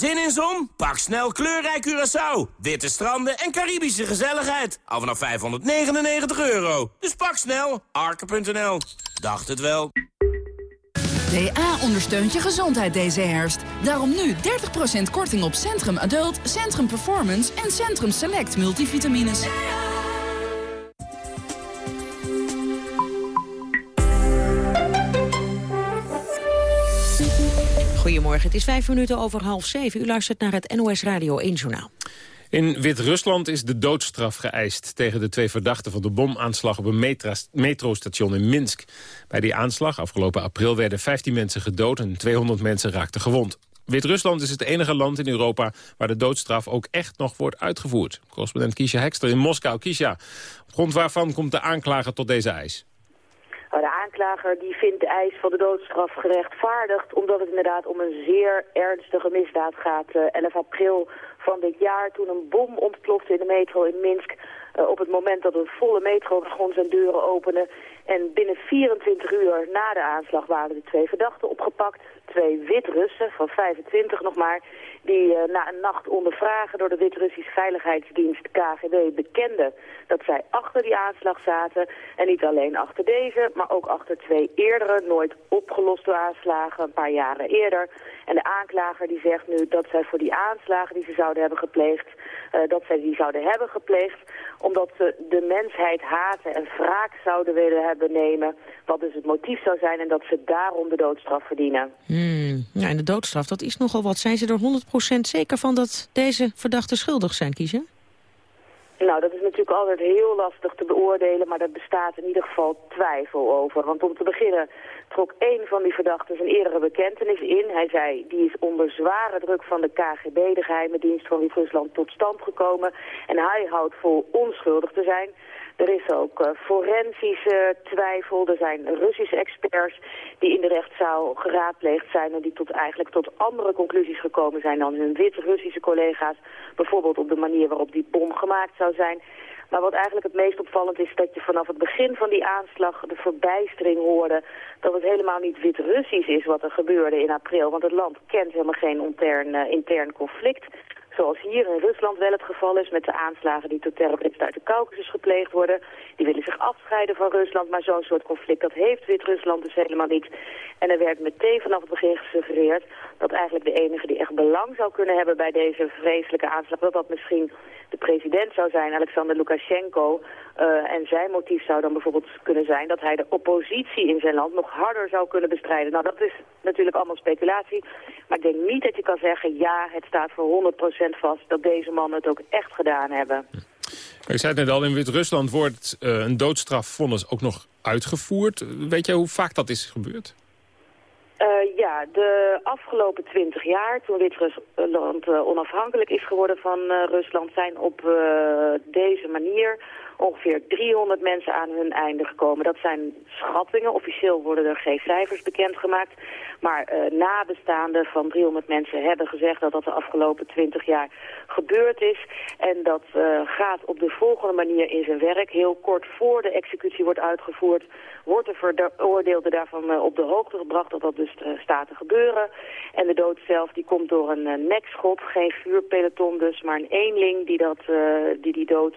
Zin in zon? Pak snel kleurrijk Curaçao. Witte stranden en Caribische gezelligheid. Al vanaf 599 euro. Dus pak snel. Arke.nl. Dacht het wel. DA ondersteunt je gezondheid deze herfst. Daarom nu 30% korting op Centrum Adult, Centrum Performance en Centrum Select multivitamines. Goedemorgen, het is vijf minuten over half zeven. U luistert naar het NOS Radio 1 Journaal. In Wit-Rusland is de doodstraf geëist tegen de twee verdachten van de bomaanslag op een metrostation in Minsk. Bij die aanslag afgelopen april werden 15 mensen gedood en 200 mensen raakten gewond. Wit-Rusland is het enige land in Europa waar de doodstraf ook echt nog wordt uitgevoerd. Correspondent Kisha Hekster in Moskou. Kisha, op grond waarvan komt de aanklager tot deze eis? Nou, de aanklager die vindt de eis van de doodstraf gerechtvaardigd... omdat het inderdaad om een zeer ernstige misdaad gaat. 11 eh, april van dit jaar, toen een bom ontplofte in de metro in Minsk... Uh, op het moment dat een volle metrowagon zijn deuren opende. En binnen 24 uur na de aanslag waren de twee verdachten opgepakt. Twee Wit-Russen van 25 nog maar die uh, na een nacht ondervragen door de Wit-Russische Veiligheidsdienst KGB bekenden dat zij achter die aanslag zaten. En niet alleen achter deze, maar ook achter twee eerdere, nooit opgeloste aanslagen een paar jaren eerder. En de aanklager die zegt nu dat zij voor die aanslagen die ze zouden hebben gepleegd, dat zij die zouden hebben gepleegd omdat ze de mensheid haten en wraak zouden willen hebben nemen. Wat dus het motief zou zijn en dat ze daarom de doodstraf verdienen. Hmm. Ja, en de doodstraf, dat is nogal wat. Zijn ze er 100% zeker van dat deze verdachten schuldig zijn, kiezen? Nou, dat is natuurlijk altijd heel lastig te beoordelen, maar er bestaat in ieder geval twijfel over. Want om te beginnen trok één van die verdachten zijn eerdere bekentenis in. Hij zei, die is onder zware druk van de KGB, de geheime dienst van Wit-Rusland, tot stand gekomen. En hij houdt vol onschuldig te zijn. Er is ook uh, forensische twijfel. Er zijn Russische experts die in de rechtszaal geraadpleegd zijn... en die tot, eigenlijk tot andere conclusies gekomen zijn dan hun Wit-Russische collega's. Bijvoorbeeld op de manier waarop die bom gemaakt zou zijn. Maar wat eigenlijk het meest opvallend is dat je vanaf het begin van die aanslag de verbijstering hoorde dat het helemaal niet Wit-Russisch is wat er gebeurde in april. Want het land kent helemaal geen intern, uh, intern conflict. Zoals hier in Rusland wel het geval is met de aanslagen die door terroristen uit de Caucasus gepleegd worden. Die willen zich afscheiden van Rusland, maar zo'n soort conflict dat heeft Wit-Rusland dus helemaal niet. En er werd meteen vanaf het begin gesuggereerd dat eigenlijk de enige die echt belang zou kunnen hebben bij deze vreselijke aanslag, dat dat misschien de president zou zijn, Alexander Lukashenko. Uh, en zijn motief zou dan bijvoorbeeld kunnen zijn dat hij de oppositie in zijn land nog harder zou kunnen bestrijden. Nou, dat is natuurlijk allemaal speculatie. Maar ik denk niet dat je kan zeggen, ja, het staat voor 100% vast dat deze mannen het ook echt gedaan hebben. Ik zei het net al, in Wit-Rusland wordt uh, een doodstrafvonnis ook nog uitgevoerd. Weet jij hoe vaak dat is gebeurd? Uh, ja, de afgelopen twintig jaar, toen Wit-Rusland uh, onafhankelijk is geworden van Rusland, zijn op deze manier ongeveer 300 mensen aan hun einde gekomen. Dat zijn schattingen. Officieel worden er geen cijfers bekendgemaakt. Maar uh, nabestaanden van 300 mensen hebben gezegd dat dat de afgelopen 20 jaar gebeurd is. En dat uh, gaat op de volgende manier in zijn werk. Heel kort voor de executie wordt uitgevoerd, wordt de veroordeelde daarvan uh, op de hoogte gebracht dat dat dus staat te gebeuren. En de dood zelf die komt door een nekschot, geen vuurpeloton dus, maar een eenling die dat, die, die dood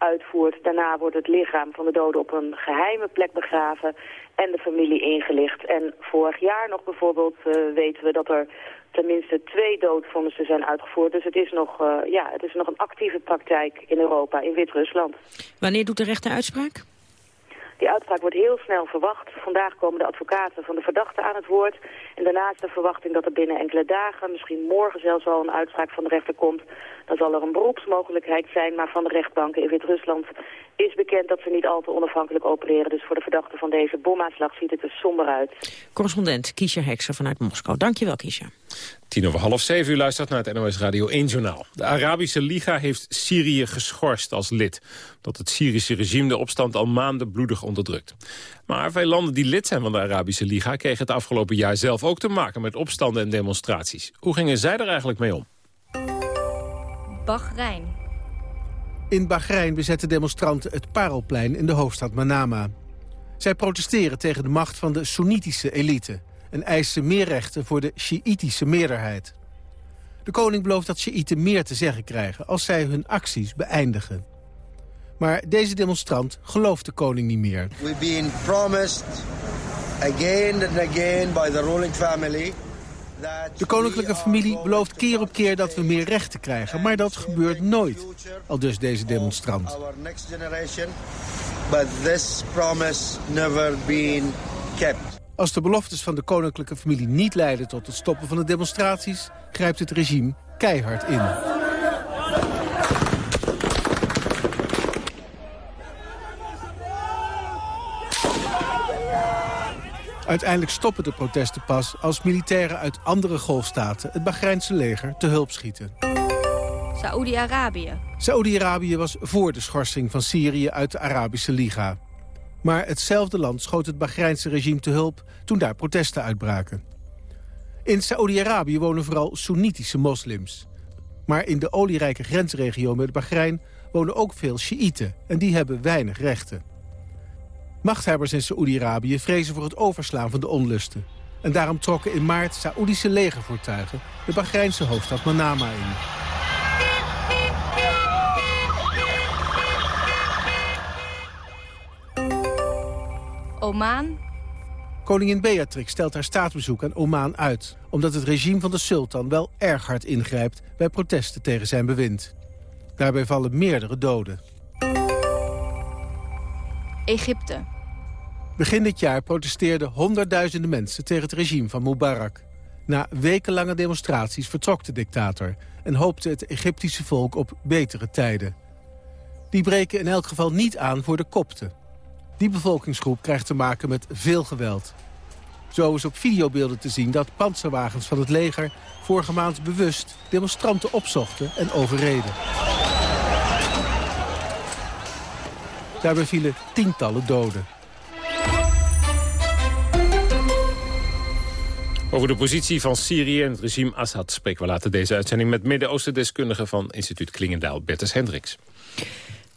uitvoert. Daarna wordt het lichaam van de dode op een geheime plek begraven en de familie ingelicht. En vorig jaar nog bijvoorbeeld uh, weten we dat er tenminste twee doodvonnissen zijn uitgevoerd. Dus het is, nog, uh, ja, het is nog een actieve praktijk in Europa, in Wit-Rusland. Wanneer doet de rechter uitspraak? Die uitspraak wordt heel snel verwacht. Vandaag komen de advocaten van de verdachte aan het woord. En daarna is de verwachting dat er binnen enkele dagen, misschien morgen zelfs al een uitspraak van de rechter komt. Dan zal er een beroepsmogelijkheid zijn, maar van de rechtbanken in Wit-Rusland is bekend dat ze niet al te onafhankelijk opereren. Dus voor de verdachte van deze bomaanslag ziet het er somber uit. Correspondent Kiesja Hekser vanuit Moskou. Dankjewel, Kiesja. Tien over half zeven, u luistert naar het NOS Radio 1 Journaal. De Arabische Liga heeft Syrië geschorst als lid. Dat het Syrische regime de opstand al maanden bloedig onderdrukt. Maar veel landen die lid zijn van de Arabische Liga... kregen het afgelopen jaar zelf ook te maken met opstanden en demonstraties. Hoe gingen zij er eigenlijk mee om? Bahrein. In Bahrein bezetten demonstranten het Parelplein in de hoofdstad Manama. Zij protesteren tegen de macht van de Soenitische elite... en eisen meer rechten voor de Sjiïtische meerderheid. De koning belooft dat Sjiïten meer te zeggen krijgen... als zij hun acties beëindigen. Maar deze demonstrant gelooft de koning niet meer. We've been promised again and again by the ruling family de koninklijke familie belooft keer op keer dat we meer rechten krijgen. Maar dat gebeurt nooit, al dus deze demonstrant. Als de beloftes van de koninklijke familie niet leiden tot het stoppen van de demonstraties... grijpt het regime keihard in. Uiteindelijk stoppen de protesten pas als militairen uit andere golfstaten... het Bahreinse leger te hulp schieten. Saoedi-Arabië. Saoedi-Arabië was voor de schorsing van Syrië uit de Arabische Liga. Maar hetzelfde land schoot het Bahreinse regime te hulp toen daar protesten uitbraken. In Saoedi-Arabië wonen vooral Soenitische moslims. Maar in de olierijke grensregio met Bahrein wonen ook veel Sjiïten en die hebben weinig rechten. Machthebbers in Saoedi-Arabië vrezen voor het overslaan van de onlusten. En daarom trokken in maart Saoedische legervoertuigen de Bahreinse hoofdstad Manama in. Oman. Koningin Beatrix stelt haar staatsbezoek aan Oman uit... omdat het regime van de sultan wel erg hard ingrijpt... bij protesten tegen zijn bewind. Daarbij vallen meerdere doden. Egypte. Begin dit jaar protesteerden honderdduizenden mensen tegen het regime van Mubarak. Na wekenlange demonstraties vertrok de dictator... en hoopte het Egyptische volk op betere tijden. Die breken in elk geval niet aan voor de kopten. Die bevolkingsgroep krijgt te maken met veel geweld. Zo is op videobeelden te zien dat panzerwagens van het leger... vorige maand bewust demonstranten opzochten en overreden. Daarbij vielen tientallen doden. Over de positie van Syrië en het regime Assad spreken we later deze uitzending... met Midden-Oosten-deskundige van instituut Klingendaal, Bertus Hendricks.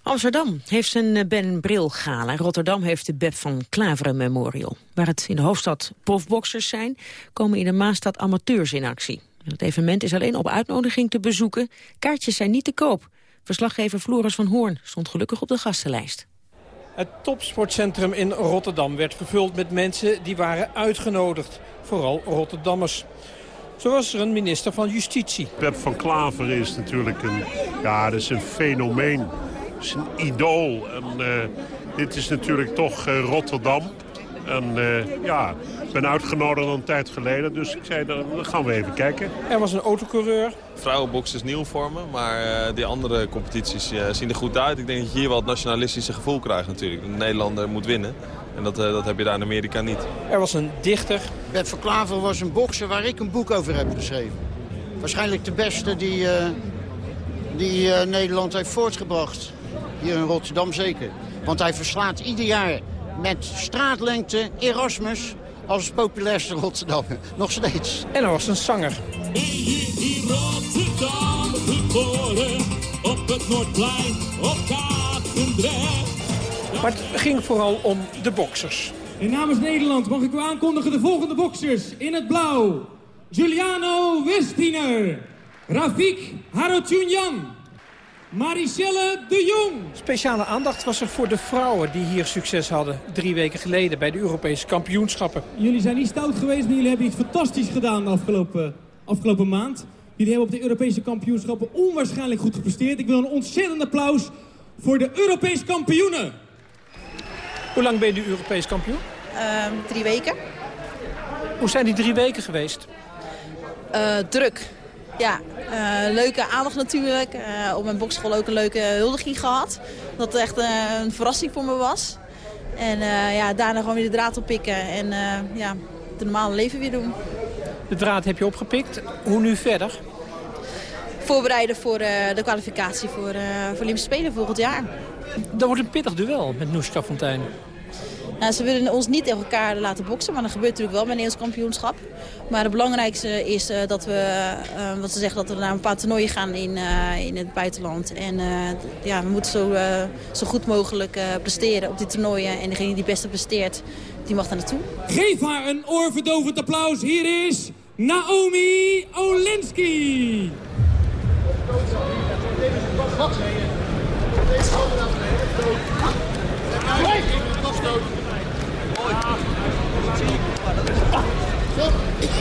Amsterdam heeft zijn Ben Bril Gala. Rotterdam heeft de Beb van Klaveren Memorial. Waar het in de hoofdstad profboxers zijn, komen in de Maastad amateurs in actie. Het evenement is alleen op uitnodiging te bezoeken. Kaartjes zijn niet te koop. Verslaggever Floris van Hoorn stond gelukkig op de gastenlijst. Het topsportcentrum in Rotterdam werd vervuld met mensen die waren uitgenodigd. Vooral Rotterdammers. Zo was er een minister van Justitie. Pep van Klaver is natuurlijk een, ja, dat is een fenomeen. Een idool. En, uh, dit is natuurlijk toch uh, Rotterdam. En uh, ja, ik ben uitgenodigd een tijd geleden, dus ik zei, dan gaan we even kijken. Er was een autocoureur. Vrouwenbox is nieuw voor me, maar uh, die andere competities uh, zien er goed uit. Ik denk dat je hier wel het nationalistische gevoel krijgt natuurlijk. De Nederlander moet winnen. En dat, dat heb je daar in Amerika niet. Er was een dichter. Bert van Klaver was een bokser waar ik een boek over heb geschreven. Waarschijnlijk de beste die, die Nederland heeft voortgebracht. Hier in Rotterdam zeker. Want hij verslaat ieder jaar met straatlengte Erasmus als populairste Rotterdammer. Nog steeds. En er was een zanger. In Rotterdam geboren, op het Noordplein, op Katendrecht. Maar het ging vooral om de boksers. En namens Nederland mag ik u aankondigen de volgende boksers. In het blauw, Giuliano Westiner, Rafik Harotunjan, Maricelle de Jong. Speciale aandacht was er voor de vrouwen die hier succes hadden. Drie weken geleden bij de Europese kampioenschappen. Jullie zijn niet stout geweest, maar jullie hebben iets fantastisch gedaan de afgelopen, afgelopen maand. Jullie hebben op de Europese kampioenschappen onwaarschijnlijk goed gepresteerd. Ik wil een ontzettend applaus voor de Europese kampioenen. Hoe lang ben je nu Europees kampioen? Uh, drie weken. Hoe zijn die drie weken geweest? Uh, druk. Ja, uh, leuke aandacht natuurlijk. Uh, op mijn bokschool ook een leuke huldiging gehad. Dat echt uh, een verrassing voor me was. En ja, daarna gewoon weer de draad oppikken en ja, het normale leven weer doen. De draad heb je opgepikt. Hoe nu verder? Voorbereiden voor de kwalificatie voor, voor Olympische Spelen volgend jaar. Dat wordt een pittig duel met Noeska Fontijn. Nou, ze willen ons niet tegen elkaar laten boksen, maar dat gebeurt natuurlijk wel bij een Nederlands kampioenschap. Maar het belangrijkste is uh, dat we, uh, wat ze zeggen, dat we naar een paar toernooien gaan in, uh, in het buitenland. En ja, we moeten zo, zo goed mogelijk presteren op die toernooien. En degene die het beste presteert, die mag daar naartoe. Geef haar een oorverdovend applaus. Hier is Naomi Olinsky.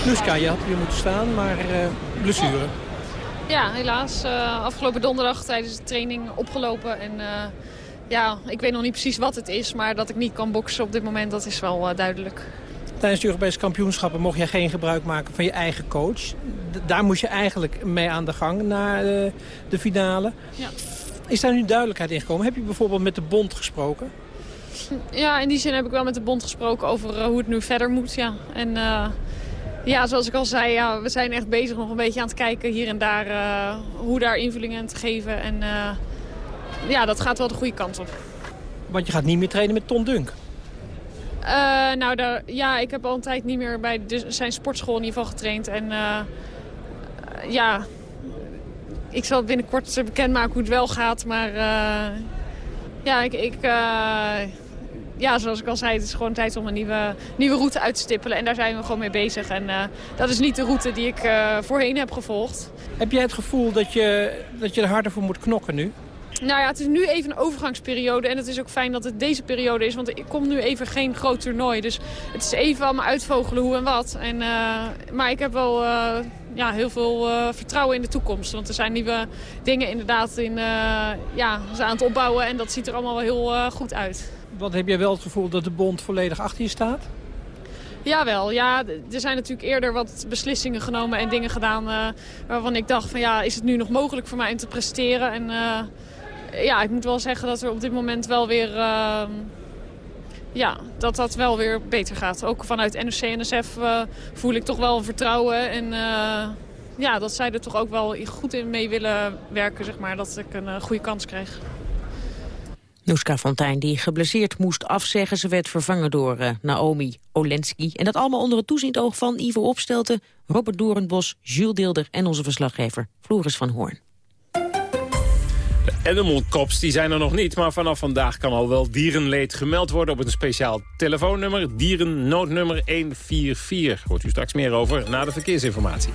Nuska, je had hier moeten staan, maar uh, blessure. Ja, helaas. Uh, afgelopen donderdag tijdens de training opgelopen. En uh, ja, ik weet nog niet precies wat het is, maar dat ik niet kan boksen op dit moment, dat is wel duidelijk. Tijdens de Europese kampioenschappen mocht jij geen gebruik maken van je eigen coach. daar moest je eigenlijk mee aan de gang naar de, eh, de finale. Ja. Is daar nu duidelijkheid in gekomen? Heb je bijvoorbeeld met de bond gesproken? Ja, in die zin heb ik wel met de bond gesproken over eh, hoe het nu verder moet. Ja. En uh, ja, zoals ik al zei, ja, we zijn echt bezig nog een beetje aan het kijken hier en daar uh, hoe daar invullingen in te geven. En ja, dat gaat wel de goede kant op. Want je gaat niet meer trainen met Tom Dunk? nou, daar, ja, ik heb al een tijd niet meer bij de, zijn sportschool in ieder geval getraind. En ja, ik zal binnenkort bekendmaken hoe het wel gaat. Maar ja, ik, ik ja, zoals ik al zei, het is gewoon tijd om een nieuwe, nieuwe route uit te stippelen. En daar zijn we gewoon mee bezig. En uh, dat is niet de route die ik uh, voorheen heb gevolgd. Heb jij het gevoel dat je, dat je er harder voor moet knokken nu? Nou ja, het is nu even een overgangsperiode. En het is ook fijn dat het deze periode is. Want er komt nu even geen groot toernooi. Dus het is even allemaal uitvogelen hoe en wat. En, uh, maar ik heb wel ja, heel veel vertrouwen in de toekomst. Want er zijn nieuwe dingen inderdaad in, ja, aan het opbouwen. En dat ziet er allemaal wel heel goed uit. Wat heb jij wel het gevoel dat de bond volledig achter je staat? Jawel, ja, er zijn natuurlijk eerder wat beslissingen genomen en dingen gedaan uh, waarvan ik dacht van ja, is het nu nog mogelijk voor mij om te presteren? En uh, ja, ik moet wel zeggen dat er op dit moment wel weer, uh, ja, dat dat wel weer beter gaat. Ook vanuit NOC-NSF voel ik toch wel vertrouwen en ja, dat zij er toch ook wel goed in mee willen werken, zeg maar, dat ik een goede kans krijg. Noeska Fontijn, die geblesseerd moest afzeggen. Ze werd vervangen door uh, Naomi Olensky. En dat allemaal onder het toezicht oog van Ivo Opstelten... Robert Doornbos, Jules Deelder en onze verslaggever Floris van Hoorn. Animal Cops die zijn er nog niet, maar vanaf vandaag kan al wel dierenleed gemeld worden op een speciaal telefoonnummer. Dierennoodnummer 144. Hoort u straks meer over na de verkeersinformatie.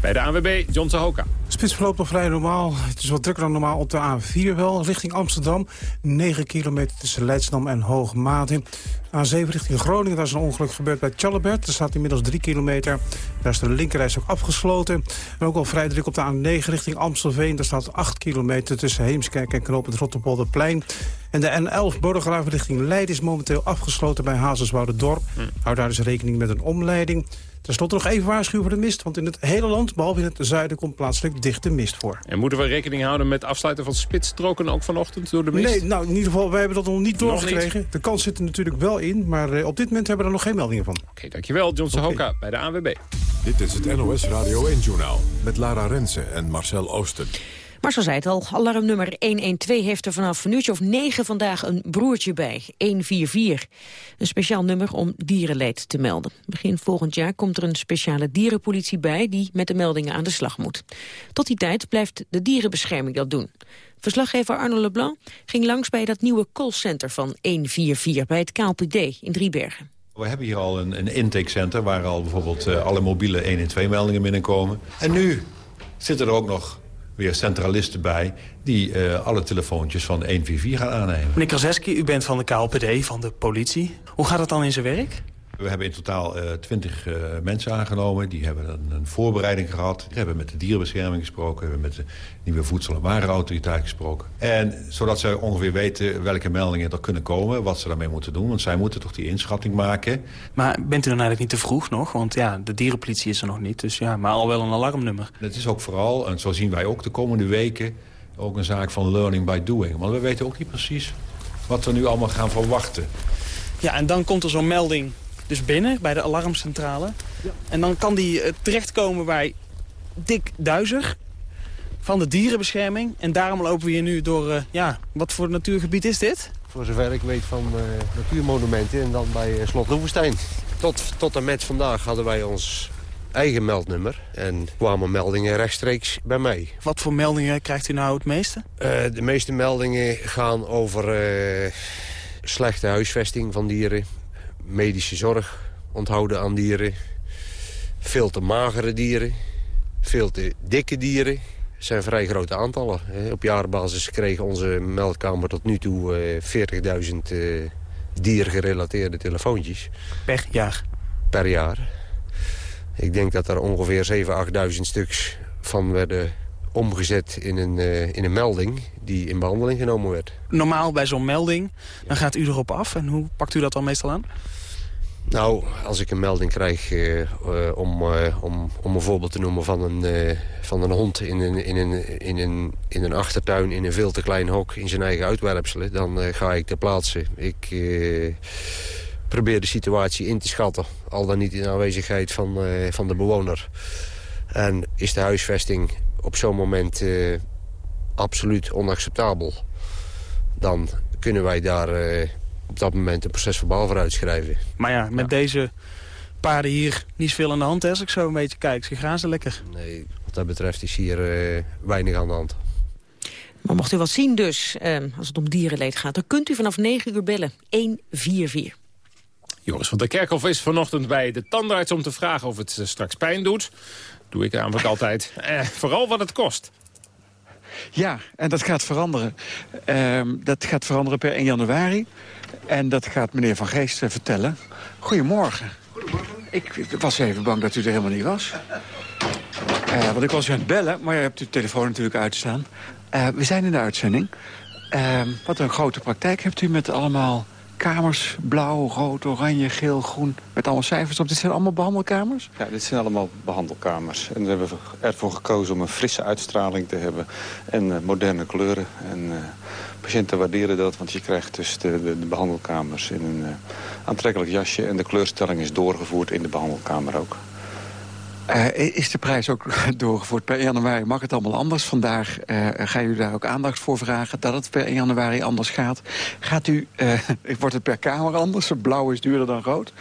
Bij de ANWB, John Sahoka. Spits verloopt nog vrij normaal. Het is wat drukker dan normaal op de A4 wel. Richting Amsterdam. 9 kilometer tussen Leidsdam en Hoogmaat. A7 richting Groningen, daar is een ongeluk gebeurd bij Tjallebert. Er staat inmiddels 3 kilometer. Daar is de linkerreis ook afgesloten. En ook al vrij druk op de A9 richting Amstelveen. Daar staat 8 kilometer tussen Heemskerk en Knoop het Rotterpolderplein. En de N11 Bodegraven richting Leiden is momenteel afgesloten bij Hazelswoude-dorp. Hm. Houd daar dus rekening met een omleiding. Ten slotte nog even waarschuwen voor de mist. Want in het hele land, behalve in het zuiden, komt plaatselijk dichte mist voor. En moeten we rekening houden met afsluiten van spitsstroken ook vanochtend door de mist? Nee, nou in ieder geval, wij hebben dat nog niet doorgekregen. De kans zit er natuurlijk wel in, maar uh, op dit moment hebben we er nog geen meldingen van. Oké, dankjewel. John Sahoka okay. bij de ANWB. Dit is het NOS Radio 1-journaal met Lara Rensen en Marcel Oosten. Maar zo zei het al, alarmnummer 112 heeft er vanaf een uurtje of 9 vandaag een broertje bij, 144. Een speciaal nummer om dierenleed te melden. Begin volgend jaar komt er een speciale dierenpolitie bij die met de meldingen aan de slag moet. Tot die tijd blijft de dierenbescherming dat doen. Verslaggever Arno Leblanc ging langs bij dat nieuwe callcenter van 144 bij het KLPD in Driebergen. We hebben hier al een, een intakecenter waar al bijvoorbeeld uh, alle mobiele 112 meldingen binnenkomen. En nu zitten er ook nog weer centralisten bij... die uh, alle telefoontjes van 144 gaan aannemen. Meneer Kraseski, u bent van de KLPD, van de politie. Hoe gaat het dan in zijn werk? We hebben in totaal uh, 20 uh, mensen aangenomen. Die hebben een, een, voorbereiding gehad. We hebben met de dierenbescherming gesproken. We hebben met de nieuwe voedsel- en warenautoriteit gesproken. En zodat ze ongeveer weten welke meldingen er kunnen komen. Wat ze daarmee moeten doen. Want zij moeten toch die inschatting maken. Maar bent u dan eigenlijk niet te vroeg nog? Want ja, de dierenpolitie is er nog niet. Dus ja, maar al wel een alarmnummer. Het is ook vooral, en zo zien wij ook de komende weken... ook een zaak van learning by doing. Want we weten ook niet precies wat we nu allemaal gaan verwachten. Ja, en dan komt er zo'n melding dus binnen bij de alarmcentrale. Ja. En dan kan die uh, terechtkomen bij Dick Duizer van de dierenbescherming. En daarom lopen we hier nu door, uh, ja, wat voor natuurgebied is dit? Voor zover ik weet van uh, natuurmonumenten en dan bij Slot Loevestein. Tot, tot en met vandaag hadden wij ons eigen meldnummer. En kwamen meldingen rechtstreeks bij mij. Wat voor meldingen krijgt u nou het meeste? de meeste meldingen gaan over slechte huisvesting van dieren medische zorg onthouden aan dieren. Veel te magere dieren. Veel te dikke dieren. Het zijn vrij grote aantallen. Op jaarbasis kreeg onze meldkamer tot nu toe 40.000 uh, diergerelateerde telefoontjes. Per jaar? Per jaar. Ik denk dat er ongeveer 7.000, 8.000 stuks van werden omgezet in een, uh, in een melding die in behandeling genomen werd. Normaal bij zo'n melding, dan gaat u erop af. En hoe pakt u dat dan meestal aan? Nou, als ik een melding krijg, eh, eh, om, eh, om, om een voorbeeld te noemen van een, van een hond in een, in, een, in, een, in een achtertuin in een veel te klein hok in zijn eigen uitwerpselen, dan ga ik ter plaatse. Ik probeer de situatie in te schatten, al dan niet in aanwezigheid van, van de bewoner. En is de huisvesting op zo'n moment absoluut onacceptabel, dan kunnen wij daar op dat moment een procesverbaal voor uitschrijven. Maar ja, met deze paarden hier niet zoveel aan de hand hè, als ik zo een beetje kijk. Ze gaan ze lekker. Nee, wat dat betreft is hier eh, weinig aan de hand. Maar mocht u wat zien dus, eh, als het om dierenleed gaat... dan kunt u vanaf 9 uur bellen 144. Joris van der Kerkhof is vanochtend bij de tandarts om te vragen of het eh, straks pijn doet. Doe ik namelijk altijd. Eh, vooral wat het kost. Ja, en dat gaat veranderen. Ehm, dat gaat veranderen per 1 januari. En dat gaat meneer Van Geest eh, vertellen. Goedemorgen. Goedemorgen. Ik was even bang dat u er helemaal niet was. Eh, want ik was u aan het bellen, maar je hebt uw telefoon natuurlijk uitstaan. Eh, we zijn in de uitzending. Ehm, wat een grote praktijk hebt u met allemaal kamers. Blauw, rood, oranje, geel, groen. Met allemaal cijfers op. Dit zijn allemaal behandelkamers? Ja, dit zijn allemaal behandelkamers. En we hebben ervoor gekozen om een frisse uitstraling te hebben. En eh, moderne kleuren. En eh, patiënten waarderen dat, want je krijgt dus de, de, de behandelkamers in een eh, aantrekkelijk jasje. En de kleurstelling is doorgevoerd in de behandelkamer ook. Eh, is de prijs ook doorgevoerd per 1 januari? Mag het allemaal anders? Vandaag eh, ga u daar ook aandacht voor vragen dat het per 1 januari anders gaat. Gaat u, eh, wordt het per kamer anders? Blauw is duurder dan rood?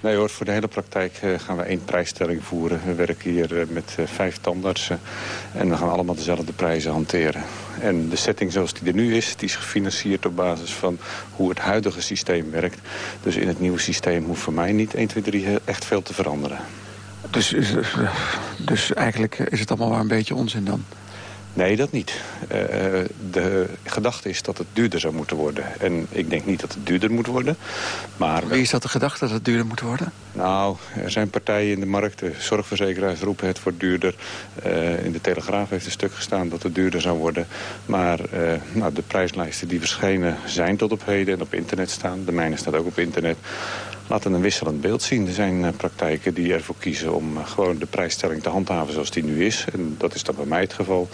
Nee hoor, voor de hele praktijk gaan we één prijsstelling voeren. We werken hier met vijf tandartsen en we gaan allemaal dezelfde prijzen hanteren. En de setting zoals die er nu is, die is gefinancierd op basis van hoe het huidige systeem werkt. Dus in het nieuwe systeem hoeft voor mij niet 1, 2, 3 echt veel te veranderen. Dus, is- dus eigenlijk is het allemaal maar een beetje onzin dan? Nee, dat niet. Eh, de gedachte is dat het duurder zou moeten worden. En ik denk niet dat het duurder moet worden. Maar Wie is dat de gedachte dat het duurder moet worden? Nou, er zijn partijen in de markt. De zorgverzekeraars roepen het wordt duurder. Eh, in de Telegraaf heeft een stuk gestaan dat het duurder zou worden. Maar eh, nou, de prijslijsten die verschenen zijn tot op heden en op internet staan. De mijne staat ook op internet. Laten een wisselend beeld zien. Er zijn eh, praktijken die ervoor kiezen om eh, gewoon de prijsstelling te handhaven zoals die nu is. En dat is dan bij mij het geval.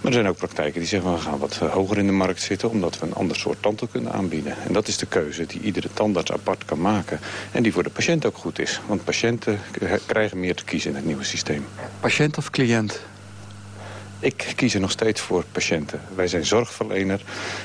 Maar er zijn ook praktijken die zeggen we gaan wat eh, hoger in de markt zitten... omdat we een ander soort tanden kunnen aanbieden. En dat is de keuze die iedere tandarts apart kan maken. En die voor de patiënt ook goed is. Want patiënten krijgen meer te kiezen in het nieuwe systeem. Patiënt of cliënt? Ik kies er nog steeds voor patiënten. Wij zijn zorgverlener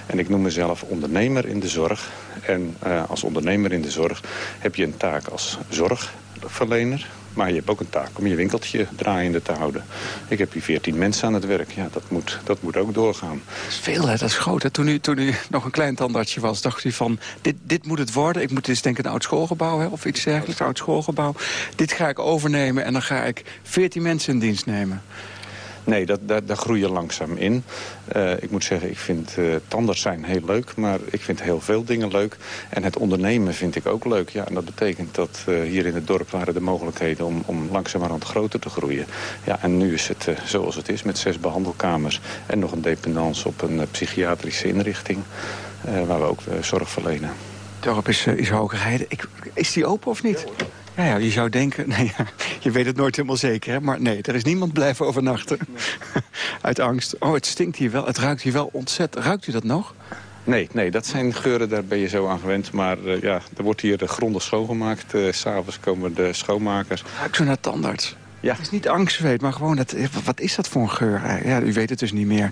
en ik noem mezelf ondernemer in de zorg. En eh, als ondernemer in de zorg heb je een taak als zorgverlener... maar je hebt ook een taak om je winkeltje draaiende te houden. Ik heb hier 14 mensen aan het werk. Ja, dat moet, dat moet ook doorgaan. Dat is veel, hè? dat is groot. Hè? Toen, u, toen u nog een klein tandartsje was, dacht u van... dit, dit moet het worden. Ik moet, dit is denk ik een oud schoolgebouw hè? of iets dergelijks. Oud schoolgebouw. Dit ga ik overnemen en dan ga ik 14 mensen in dienst nemen. Nee, dat, daar, daar groei je langzaam in. Eh, ik moet zeggen, ik vind eh tandarts zijn heel leuk, maar ik vind heel veel dingen leuk. En het ondernemen vind ik ook leuk. Ja, en dat betekent dat eh, hier in het dorp waren de mogelijkheden om, om langzamerhand groter te groeien. Ja, en nu is het eh, zoals het is, met zes behandelkamers en nog een dependance op een psychiatrische inrichting. eh, waar we ook zorg verlenen. Het dorp is, is hooggereden. Ik, is die open of niet? Ja, ja, je zou denken, ja, je weet het nooit helemaal zeker, hè? maar nee, er is niemand blijven overnachten. Uit angst. Oh, het stinkt hier wel, het ruikt hier wel ontzettend. Ruikt u dat nog? Nee, nee, dat zijn geuren, daar ben je zo aan gewend. Maar eh, ja, er wordt hier grondig schoongemaakt. Eh, S S'avonds komen de schoonmakers. Ruikt zo naar tandarts. Ja. Het is niet angstzweet, maar gewoon, dat, wat is dat voor een geur? Eh, Ja, u weet het dus niet meer.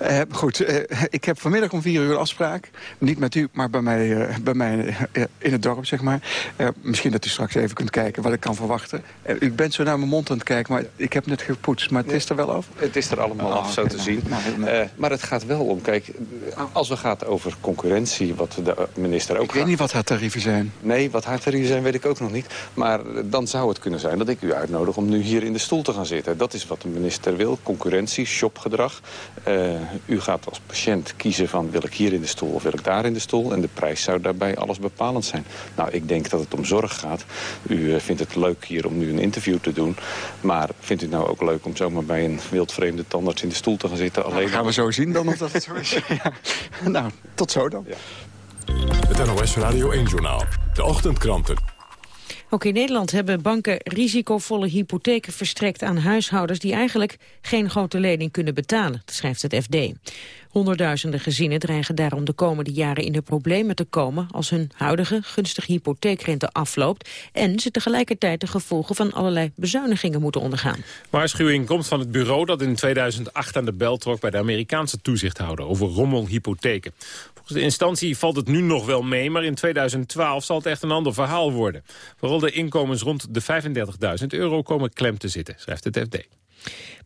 Eh, goed, eh, ik heb vanmiddag om vier uur een afspraak. Niet met u, maar bij mij, eh, bij mij eh, in het dorp, zeg maar. Eh, misschien dat u straks even kunt kijken wat ik kan verwachten. Eh, u bent zo naar mijn mond aan het kijken, maar ik heb net gepoetst. Maar het is er wel af? Het is er allemaal Oh, af, zo te nou, zien. nou, nou. Eh, maar het gaat wel om, kijk, als we gaat over concurrentie, wat de eh, minister ook Ik weet niet wat haar tarieven zijn. Nee, wat haar tarieven zijn weet ik ook nog niet. Maar eh, dan zou het kunnen zijn dat ik u uitnodig om nu hier in de stoel te gaan zitten. Dat is wat de minister wil, concurrentie, shopgedrag. Eh, u gaat als patiënt kiezen van wil ik hier in de stoel of wil ik daar in de stoel. En de prijs zou daarbij alles bepalend zijn. Nou, ik denk dat het om zorg gaat. U eh, vindt het leuk hier om nu een interview te doen. Maar vindt u het nou ook leuk om zomaar bij een wildvreemde tandarts in de stoel te gaan zitten? Alleen gaan we zo zien dan of dat het zo is. ja. Nou, tot zo dan. Het NOS Radio 1-journaal. De ochtendkranten. Ook in Nederland hebben banken risicovolle hypotheken verstrekt aan huishoudens die eigenlijk geen grote lening kunnen betalen, schrijft het FD. Honderdduizenden gezinnen dreigen daarom de komende jaren in de problemen te komen als hun huidige gunstige hypotheekrente afloopt en ze tegelijkertijd de gevolgen van allerlei bezuinigingen moeten ondergaan. Waarschuwing komt van het bureau dat in 2008 aan de bel trok bij de Amerikaanse toezichthouder over rommelhypotheken. Volgens de instantie valt het nu nog wel mee, maar in 2012 zal het echt een ander verhaal worden. Vooral de inkomens rond de 35.000 euro komen klem te zitten, schrijft het FD.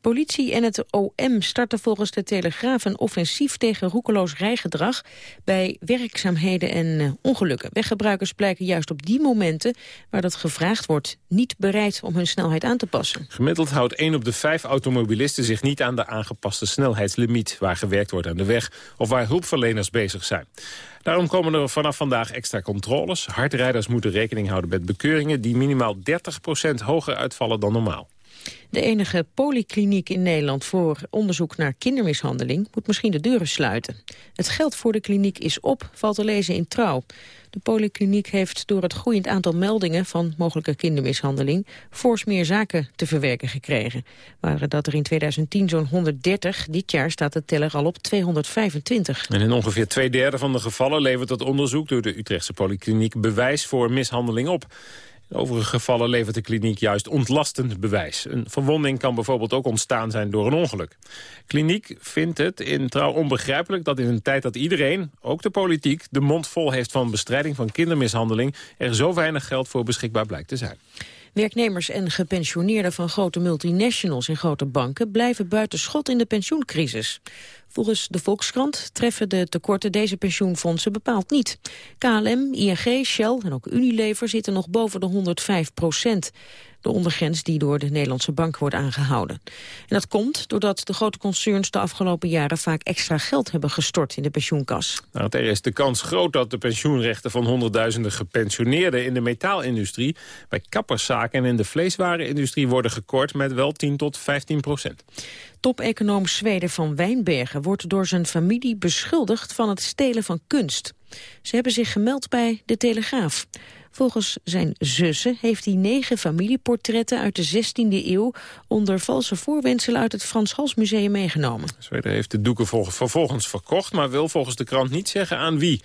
Politie en het OM starten volgens de Telegraaf een offensief tegen roekeloos rijgedrag bij werkzaamheden en eh, ongelukken. Weggebruikers blijken juist op die momenten waar dat gevraagd wordt niet bereid om hun snelheid aan te passen. Gemiddeld houdt 1 op de 5 automobilisten zich niet aan de aangepaste snelheidslimiet waar gewerkt wordt aan de weg of waar hulpverleners bezig zijn. Daarom komen er vanaf vandaag extra controles. Hardrijders moeten rekening houden met bekeuringen die minimaal 30% hoger uitvallen dan normaal. De enige polykliniek in Nederland voor onderzoek naar kindermishandeling moet misschien de deuren sluiten. Het geld voor de kliniek is op, valt te lezen in Trouw. De polykliniek heeft door het groeiend aantal meldingen van mogelijke kindermishandeling fors meer zaken te verwerken gekregen. Waren dat er in 2010 zo'n 130, dit jaar staat de teller al op 225. En in ongeveer twee derde van de gevallen levert het onderzoek door de Utrechtse polykliniek bewijs voor mishandeling op. In overige gevallen levert de kliniek juist ontlastend bewijs. Een verwonding kan bijvoorbeeld ook ontstaan zijn door een ongeluk. Kliniek vindt het in trouw onbegrijpelijk dat in een tijd dat iedereen, ook de politiek, de mond vol heeft van bestrijding van kindermishandeling, er zo weinig geld voor beschikbaar blijkt te zijn. Werknemers en gepensioneerden van grote multinationals en grote banken blijven buiten schot in de pensioencrisis. Volgens de Volkskrant treffen de tekorten deze pensioenfondsen bepaald niet. KLM, ING, Shell en ook Unilever zitten nog boven de 105 procent de ondergrens die door de Nederlandse bank wordt aangehouden. En dat komt doordat de grote concerns de afgelopen jaren vaak extra geld hebben gestort in de pensioenkas. Nou, er is de kans groot dat de pensioenrechten van honderdduizenden gepensioneerden in de metaalindustrie, bij kapperszaken en in de vleeswarenindustrie worden gekort met wel 10 tot 15 procent. Top-econoom Zweden van Wijnbergen wordt door zijn familie beschuldigd van het stelen van kunst. Ze hebben zich gemeld bij De Telegraaf. Volgens zijn zussen heeft hij negen familieportretten uit de 16e eeuw... onder valse voorwenselen uit het Frans Hals Museum meegenomen. Zweden heeft de doeken vervolgens verkocht... maar wil volgens de krant niet zeggen aan wie.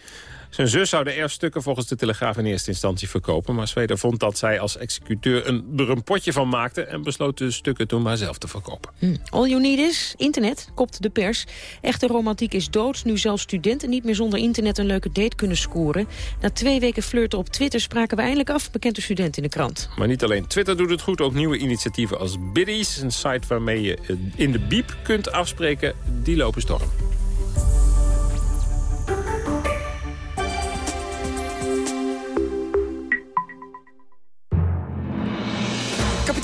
Zijn zus zou de erfstukken volgens de Telegraaf in eerste instantie verkopen... maar Zweden vond dat zij als executeur een, er een potje van maakte... en besloot de stukken toen maar zelf te verkopen. Hmm. All you need is internet, kopt de pers. Echte romantiek is dood, nu zelfs studenten niet meer zonder internet... een leuke date kunnen scoren. Na twee weken flirten op Twitter spraken we eindelijk af... bekend de student in de krant. Maar niet alleen Twitter doet het goed, ook nieuwe initiatieven als Biddies... een site waarmee je in de biep kunt afspreken, die lopen storm.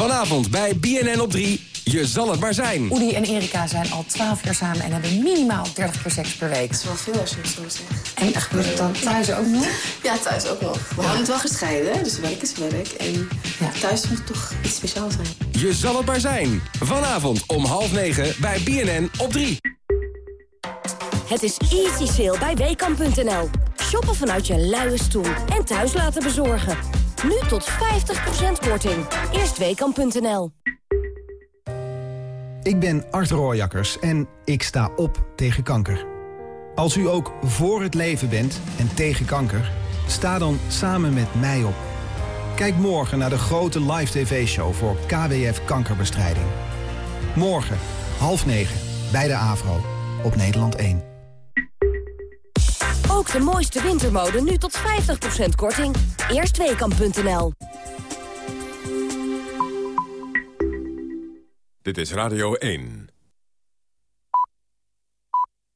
Vanavond bij BNN op 3. Je zal het maar zijn. Oedi en Erika zijn al 12 jaar samen en hebben minimaal 30 keer seks per week. Dat is wel veel als je het zo zegt. En gebeurt het dan thuis ook nog? Ja, thuis ook wel. We houden het wel gescheiden, hè? dus werk is werk. En ja. thuis moet toch iets speciaals zijn. Je zal het maar zijn. Vanavond om half negen bij BNN op 3. Het is easy sale bij Weekamp.nl. Shoppen vanuit je luie stoel en thuis laten bezorgen. Nu tot 50% korting. Eerst Weekamp.nl. Ik ben Art Rooijakkers en ik sta op tegen kanker. Als u ook voor het leven bent en tegen kanker, sta dan samen met mij op. Kijk morgen naar de grote live tv-show voor KWF Kankerbestrijding. Morgen, half negen, bij de AVRO, op Nederland 1. Ook de mooiste wintermode nu tot 50% korting. Eerstweekam.nl Dit is Radio 1.